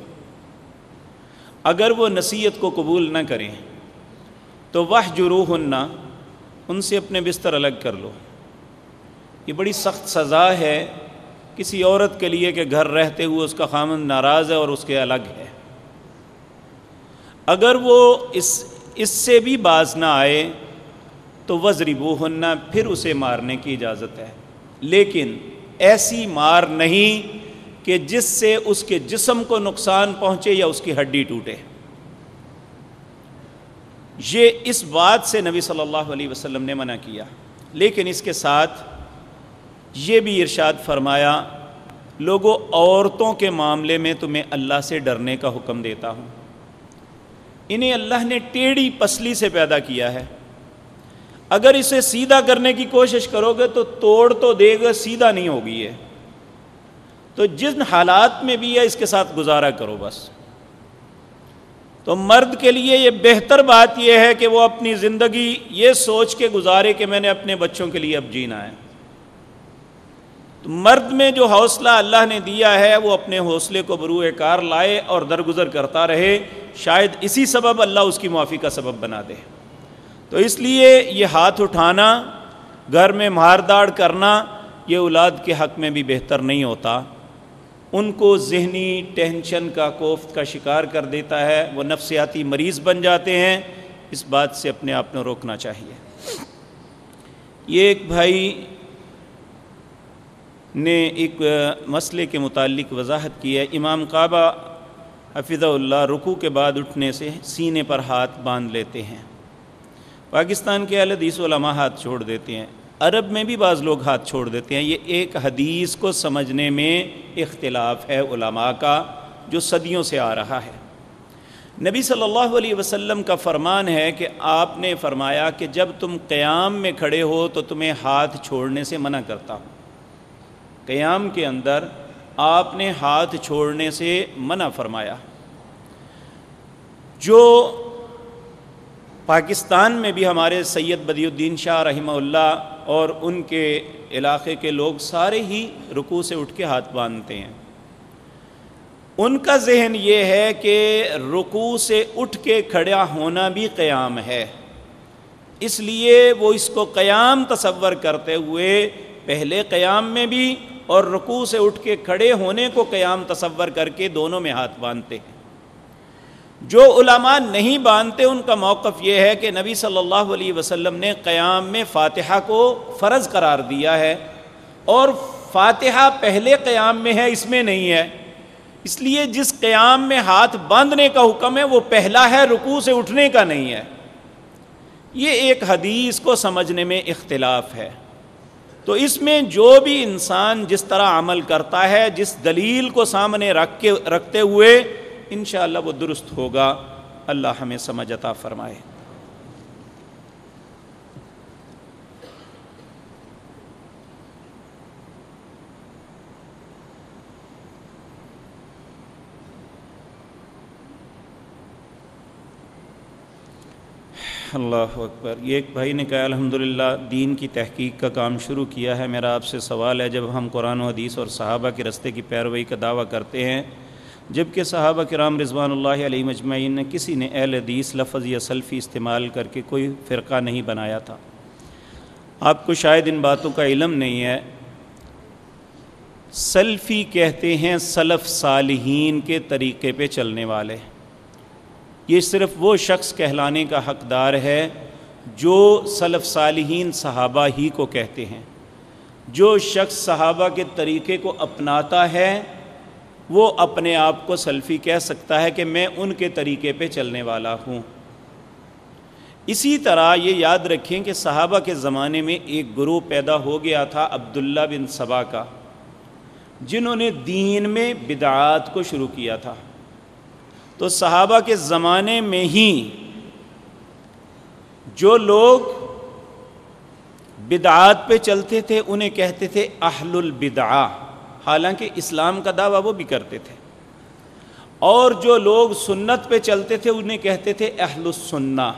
A: اگر وہ نصیحت کو قبول نہ کریں، تو وہ جو ان سے اپنے بستر الگ کر لو۔ یہ بڑی سخت سزا ہے، کسی عورت کے لیے کہ گھر رہتے ہوئے اس کا خامن ناراض ہے اور اس کے الگ ہے۔ اگر وہ اس اس سے بھی باز نہ آئے، تو وزری ہننا پھر اسے مارنے کی اجازت ہے۔ لیکن ایسی مار نہیں کہ جس سے اس کے جسم کو نقصان پہنچے یا اس کی ہڈی ٹوٹے۔ یہ اس بات سے نبی صلی اللہ علیہ وسلم نے منع کیا۔ لیکن اس کے ساتھ یہ بھی ارشاد فرمایا لوگوں عورتوں کے معاملے میں تمہیں اللہ سے ڈرنے کا حکم دیتا ہوں۔ انہیں اللہ نے ٹیڑھی پسلی سے پیدا کیا ہے۔ اگر اسے سیدھا کرنے کی کوشش کرو گے تو توڑ تو دے گا، سیدھا نہیں ہوگی ہے تو جن حالات میں بھی ہے اس کے ساتھ گزارا کرو بس۔ تو مرد کے لیے یہ بہتر بات یہ ہے کہ وہ اپنی زندگی یہ سوچ کے گزارے کہ میں نے اپنے بچوں کے لیے اب جینا ہے۔ تو مرد میں جو حوصلہ اللہ نے دیا ہے، وہ اپنے حوصلے کو بروئے کار لائے اور درگزر کرتا رہے۔ شاید اسی سبب اللہ اس کی معافی کا سبب بنا دے۔ تو اس لیے یہ ہاتھ اٹھانا، گھر میں مارداڑ کرنا، یہ اولاد کے حق میں بھی بہتر نہیں ہوتا۔ ان کو ذہنی ٹینشن کا، کوفت کا شکار کر دیتا ہے۔ وہ نفسیاتی مریض بن جاتے ہیں۔ اس بات سے اپنے آپ میں روکنا چاہیے۔ یہ ایک بھائی نے ایک مسئلے کے متعلق وضاحت کی ہے۔ امام کعبہ حفظ اللہ رکو کے بعد اٹھنے سے سینے پر ہاتھ باندھ لیتے ہیں۔ پاکستان کے اہل حدیث علماء ہاتھ چھوڑ دیتے ہیں۔ عرب میں بھی بعض لوگ ہاتھ چھوڑ دیتے ہیں۔ یہ ایک حدیث کو سمجھنے میں اختلاف ہے علماء کا جو صدیوں سے آ رہا ہے۔ نبی صلی اللہ علیہ وسلم کا فرمان ہے کہ آپ نے فرمایا کہ جب تم قیام میں کھڑے ہو تو تمہیں ہاتھ چھوڑنے سے منع کرتا ہوں۔ قیام کے اندر آپ نے ہاتھ چھوڑنے سے منع فرمایا۔ جو پاکستان میں بھی ہمارے سید بدی الدین شاہ رحمہ اللہ اور ان کے علاقے کے لوگ سارے ہی رکوع سے اٹھ کے ہاتھ باندھتے ہیں۔ ان کا ذہن یہ ہے کہ رکوع سے اٹھ کے کھڑا ہونا بھی قیام ہے۔ اس لیے وہ اس کو قیام تصور کرتے ہوئے پہلے قیام میں بھی اور رکوع سے اٹھ کے کھڑے ہونے کو قیام تصور کر کے دونوں میں ہاتھ باندھتے ہیں۔ جو علماء نہیں باندھتے، ان کا موقف یہ ہے کہ نبی صلی اللہ علیہ وسلم نے قیام میں فاتحہ کو فرض قرار دیا ہے۔ اور فاتحہ پہلے قیام میں ہے، اس میں نہیں ہے۔ اس لیے جس قیام میں ہاتھ باندھنے کا حکم ہے، وہ پہلا ہے، رکوع سے اٹھنے کا نہیں ہے۔ یہ ایک حدیث کو سمجھنے میں اختلاف ہے۔ تو اس میں جو بھی انسان جس طرح عمل کرتا ہے، جس دلیل کو سامنے رکھ کے رکھتے ہوئے انشاءاللہ وہ درست ہوگا۔ اللہ ہمیں سمجھ عطا فرمائے۔ اللہ اکبر۔ یہ ایک بھائی نے کہا، الحمدللہ، دین کی تحقیق کا کام شروع کیا ہے۔ میرا آپ سے سوال ہے، جب ہم قرآن و حدیث اور صحابہ کے رستے کی پیروئی کا دعویٰ کرتے ہیں، جبکہ صحابہ کرام رضوان اللہ علیہ مجمعین نے کسی نے اہل حدیث لفظ یا سلفی استعمال کر کے کوئی فرقہ نہیں بنایا تھا۔ آپ کو شاید ان باتوں کا علم نہیں ہے۔ سلفی کہتے ہیں سلف صالحین کے طریقے پہ چلنے والے۔ یہ صرف وہ شخص کہلانے کا حقدار ہے جو سلف صالحین صحابہ ہی کو کہتے ہیں۔ جو شخص صحابہ کے طریقے کو اپناتا ہے، وہ اپنے آپ کو سلفی کہہ سکتا ہے کہ میں ان کے طریقے پہ چلنے والا ہوں۔ اسی طرح یہ یاد رکھیں کہ صحابہ کے زمانے میں ایک گروہ پیدا ہو گیا تھا عبداللہ بن صبا کا، جنہوں نے دین میں بدعات کو شروع کیا تھا۔ تو صحابہ کے زمانے میں ہی جو لوگ بدعات پہ چلتے تھے، انہیں کہتے تھے اہل البدعا حالانکہ اسلام کا دعویٰ وہ بھی کرتے تھے۔ اور جو لوگ سنت پہ چلتے تھے، انہیں کہتے تھے اہل السنہ۔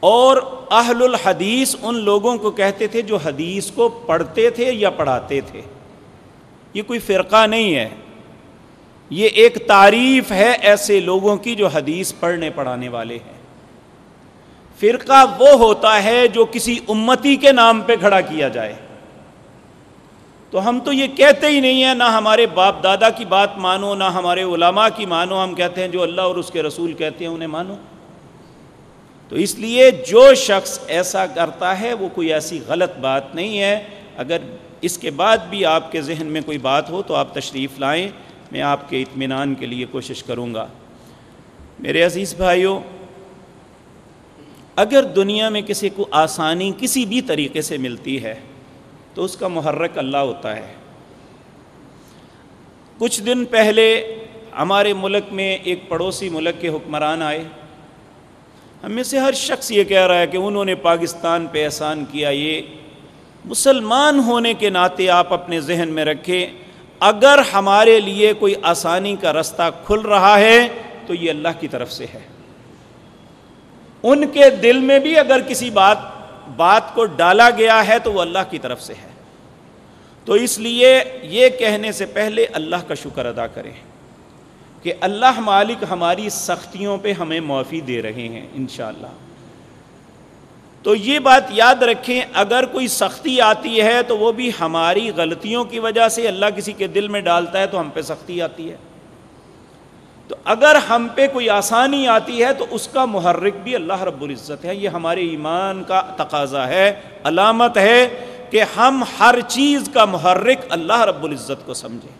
A: اور اہل الحدیث ان لوگوں کو کہتے تھے جو حدیث کو پڑھتے تھے یا پڑھاتے تھے۔ یہ کوئی فرقہ نہیں ہے۔ یہ ایک تعریف ہے ایسے لوگوں کی جو حدیث پڑھنے پڑھانے والے ہیں۔ فرقہ وہ ہوتا ہے جو کسی امتی کے نام پہ کھڑا کیا جائے۔ تو ہم تو یہ کہتے ہی نہیں ہیں، نہ ہمارے باپ دادا کی بات مانو، نہ ہمارے علماء کی مانو، ہم کہتے ہیں جو اللہ اور اس کے رسول کہتے ہیں انہیں مانو۔ تو اس لیے جو شخص ایسا کرتا ہے، وہ کوئی ایسی غلط بات نہیں ہے۔ اگر اس کے بعد بھی آپ کے ذہن میں کوئی بات ہو تو آپ تشریف لائیں۔ میں آپ کے اطمینان کے لیے کوشش کروں گا۔ میرے عزیز بھائیوں، اگر دنیا میں کسی کو آسانی کسی بھی طریقے سے ملتی ہے، تو اس کا محرک اللہ ہوتا ہے۔ کچھ دن پہلے ہمارے ملک میں ایک پڑوسی ملک کے حکمران آئے۔ ہم میں سے ہر شخص یہ کہہ رہا ہے کہ انہوں نے پاکستان پہ احسان کیا، یہ مسلمان ہونے کے ناطے آپ اپنے ذہن میں رکھیں۔ اگر ہمارے لیے کوئی آسانی کا رستہ کھل رہا ہے تو یہ اللہ کی طرف سے ہے۔ ان کے دل میں بھی اگر کسی بات بات کو ڈالا گیا ہے تو وہ اللہ کی طرف سے ہے۔ تو اس لیے یہ کہنے سے پہلے اللہ کا شکر ادا کریں کہ اللہ مالک ہماری سختیوں پہ ہمیں معافی دے رہے ہیں انشاءاللہ۔ تو یہ بات یاد رکھیں، اگر کوئی سختی آتی ہے تو وہ بھی ہماری غلطیوں کی وجہ سے اللہ کسی کے دل میں ڈالتا ہے تو ہم پہ سختی آتی ہے۔ تو اگر ہم پہ کوئی آسانی آتی ہے تو اس کا محرک بھی اللہ رب العزت ہے۔ یہ ہمارے ایمان کا تقاضا ہے، علامت ہے کہ ہم ہر چیز کا محرک اللہ رب العزت کو سمجھیں۔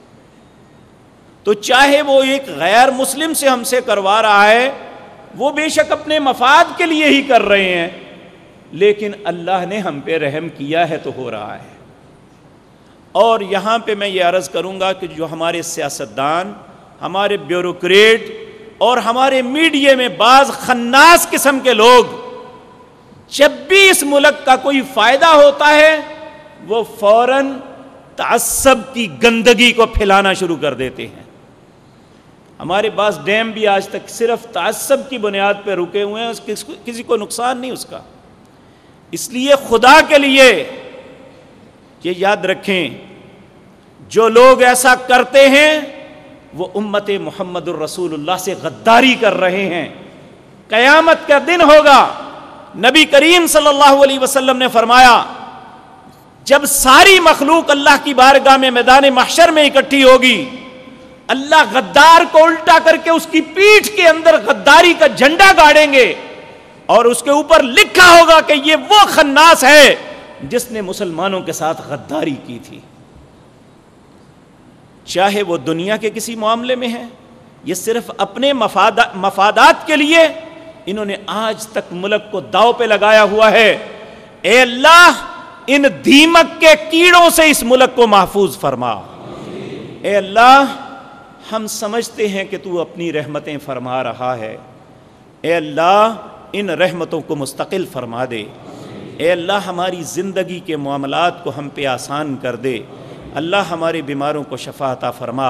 A: تو چاہے وہ ایک غیر مسلم سے ہم سے کروا رہا ہے، وہ بے شک اپنے مفاد کے لیے ہی کر رہے ہیں۔ لیکن اللہ نے ہم پہ رحم کیا ہے تو ہو رہا ہے۔ اور یہاں پہ میں یہ عرض کروں گا کہ جو ہمارے سیاستدان، ہمارے بیوروکریٹ اور ہمارے میڈیا میں بعض خناس قسم کے لوگ، جب بھی اس ملک کا کوئی فائدہ ہوتا ہے، وہ فوراً تعصب کی گندگی کو پھیلانا شروع کر دیتے ہیں۔ ہمارے پاس ڈیم بھی آج تک صرف تعصب کی بنیاد پہ رکے ہوئے ہیں کسی کو نقصان نہیں اس کا۔ اس لیے خدا کے لیے یہ یاد رکھیں، جو لوگ ایسا کرتے ہیں، وہ امت محمد الرسول اللہ سے غداری کر رہے ہیں۔ قیامت کا دن ہوگا، نبی کریم صلی اللہ علیہ وسلم نے فرمایا، جب ساری مخلوق اللہ کی بارگاہ میں میدان محشر میں اکٹھی ہوگی، اللہ غدار کو الٹا کر کے اس کی پیٹھ کے اندر غداری کا جھنڈا گاڑیں گے۔ اور اس کے اوپر لکھا ہوگا کہ یہ وہ خناس ہے جس نے مسلمانوں کے ساتھ غداری کی تھی۔ چاہے وہ دنیا کے کسی معاملے میں ہے یہ صرف اپنے مفادات کے لیے انہوں نے آج تک ملک کو داؤ پہ لگایا ہوا ہے۔ اے اللہ، ان دیمک کے کیڑوں سے اس ملک کو محفوظ فرما۔ اے اللہ، ہم سمجھتے ہیں کہ تو اپنی رحمتیں فرما رہا ہے۔ اے اللہ ان رحمتوں کو مستقل فرما دے۔ اے اللہ، ہماری زندگی کے معاملات کو ہم پہ آسان کر دے۔ اللہ ہمارے بیماروں کو شفا عطا فرما۔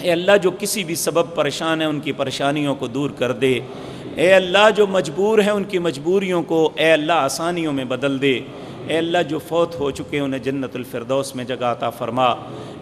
A: اے اللہ، جو کسی بھی سبب پریشان ہیں، ان کی پریشانیوں کو دور کر دے۔ اے اللہ، جو مجبور ہیں، ان کی مجبوریوں کو اے اللہ آسانیوں میں بدل دے۔ اے اللہ، جو فوت ہو چکے انہیں جنت الفردوس میں جگہ عطا فرما۔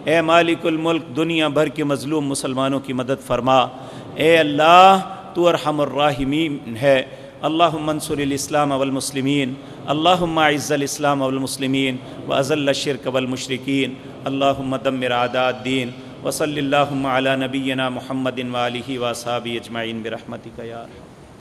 A: اے مالک الملک، دنیا بھر کے مظلوم مسلمانوں کی مدد فرما۔ اے اللہ تو ارحم الراحمین ہے۔ اللہ منصور الاسلام والمسلمین، اللہم عز الاسلام والمسلمین وازل الشرک والمشرکین، اللہم دمر عداء الدین وصلی اللہم علی نبینا محمد والی واصحابہ اجمعین برحمتک یا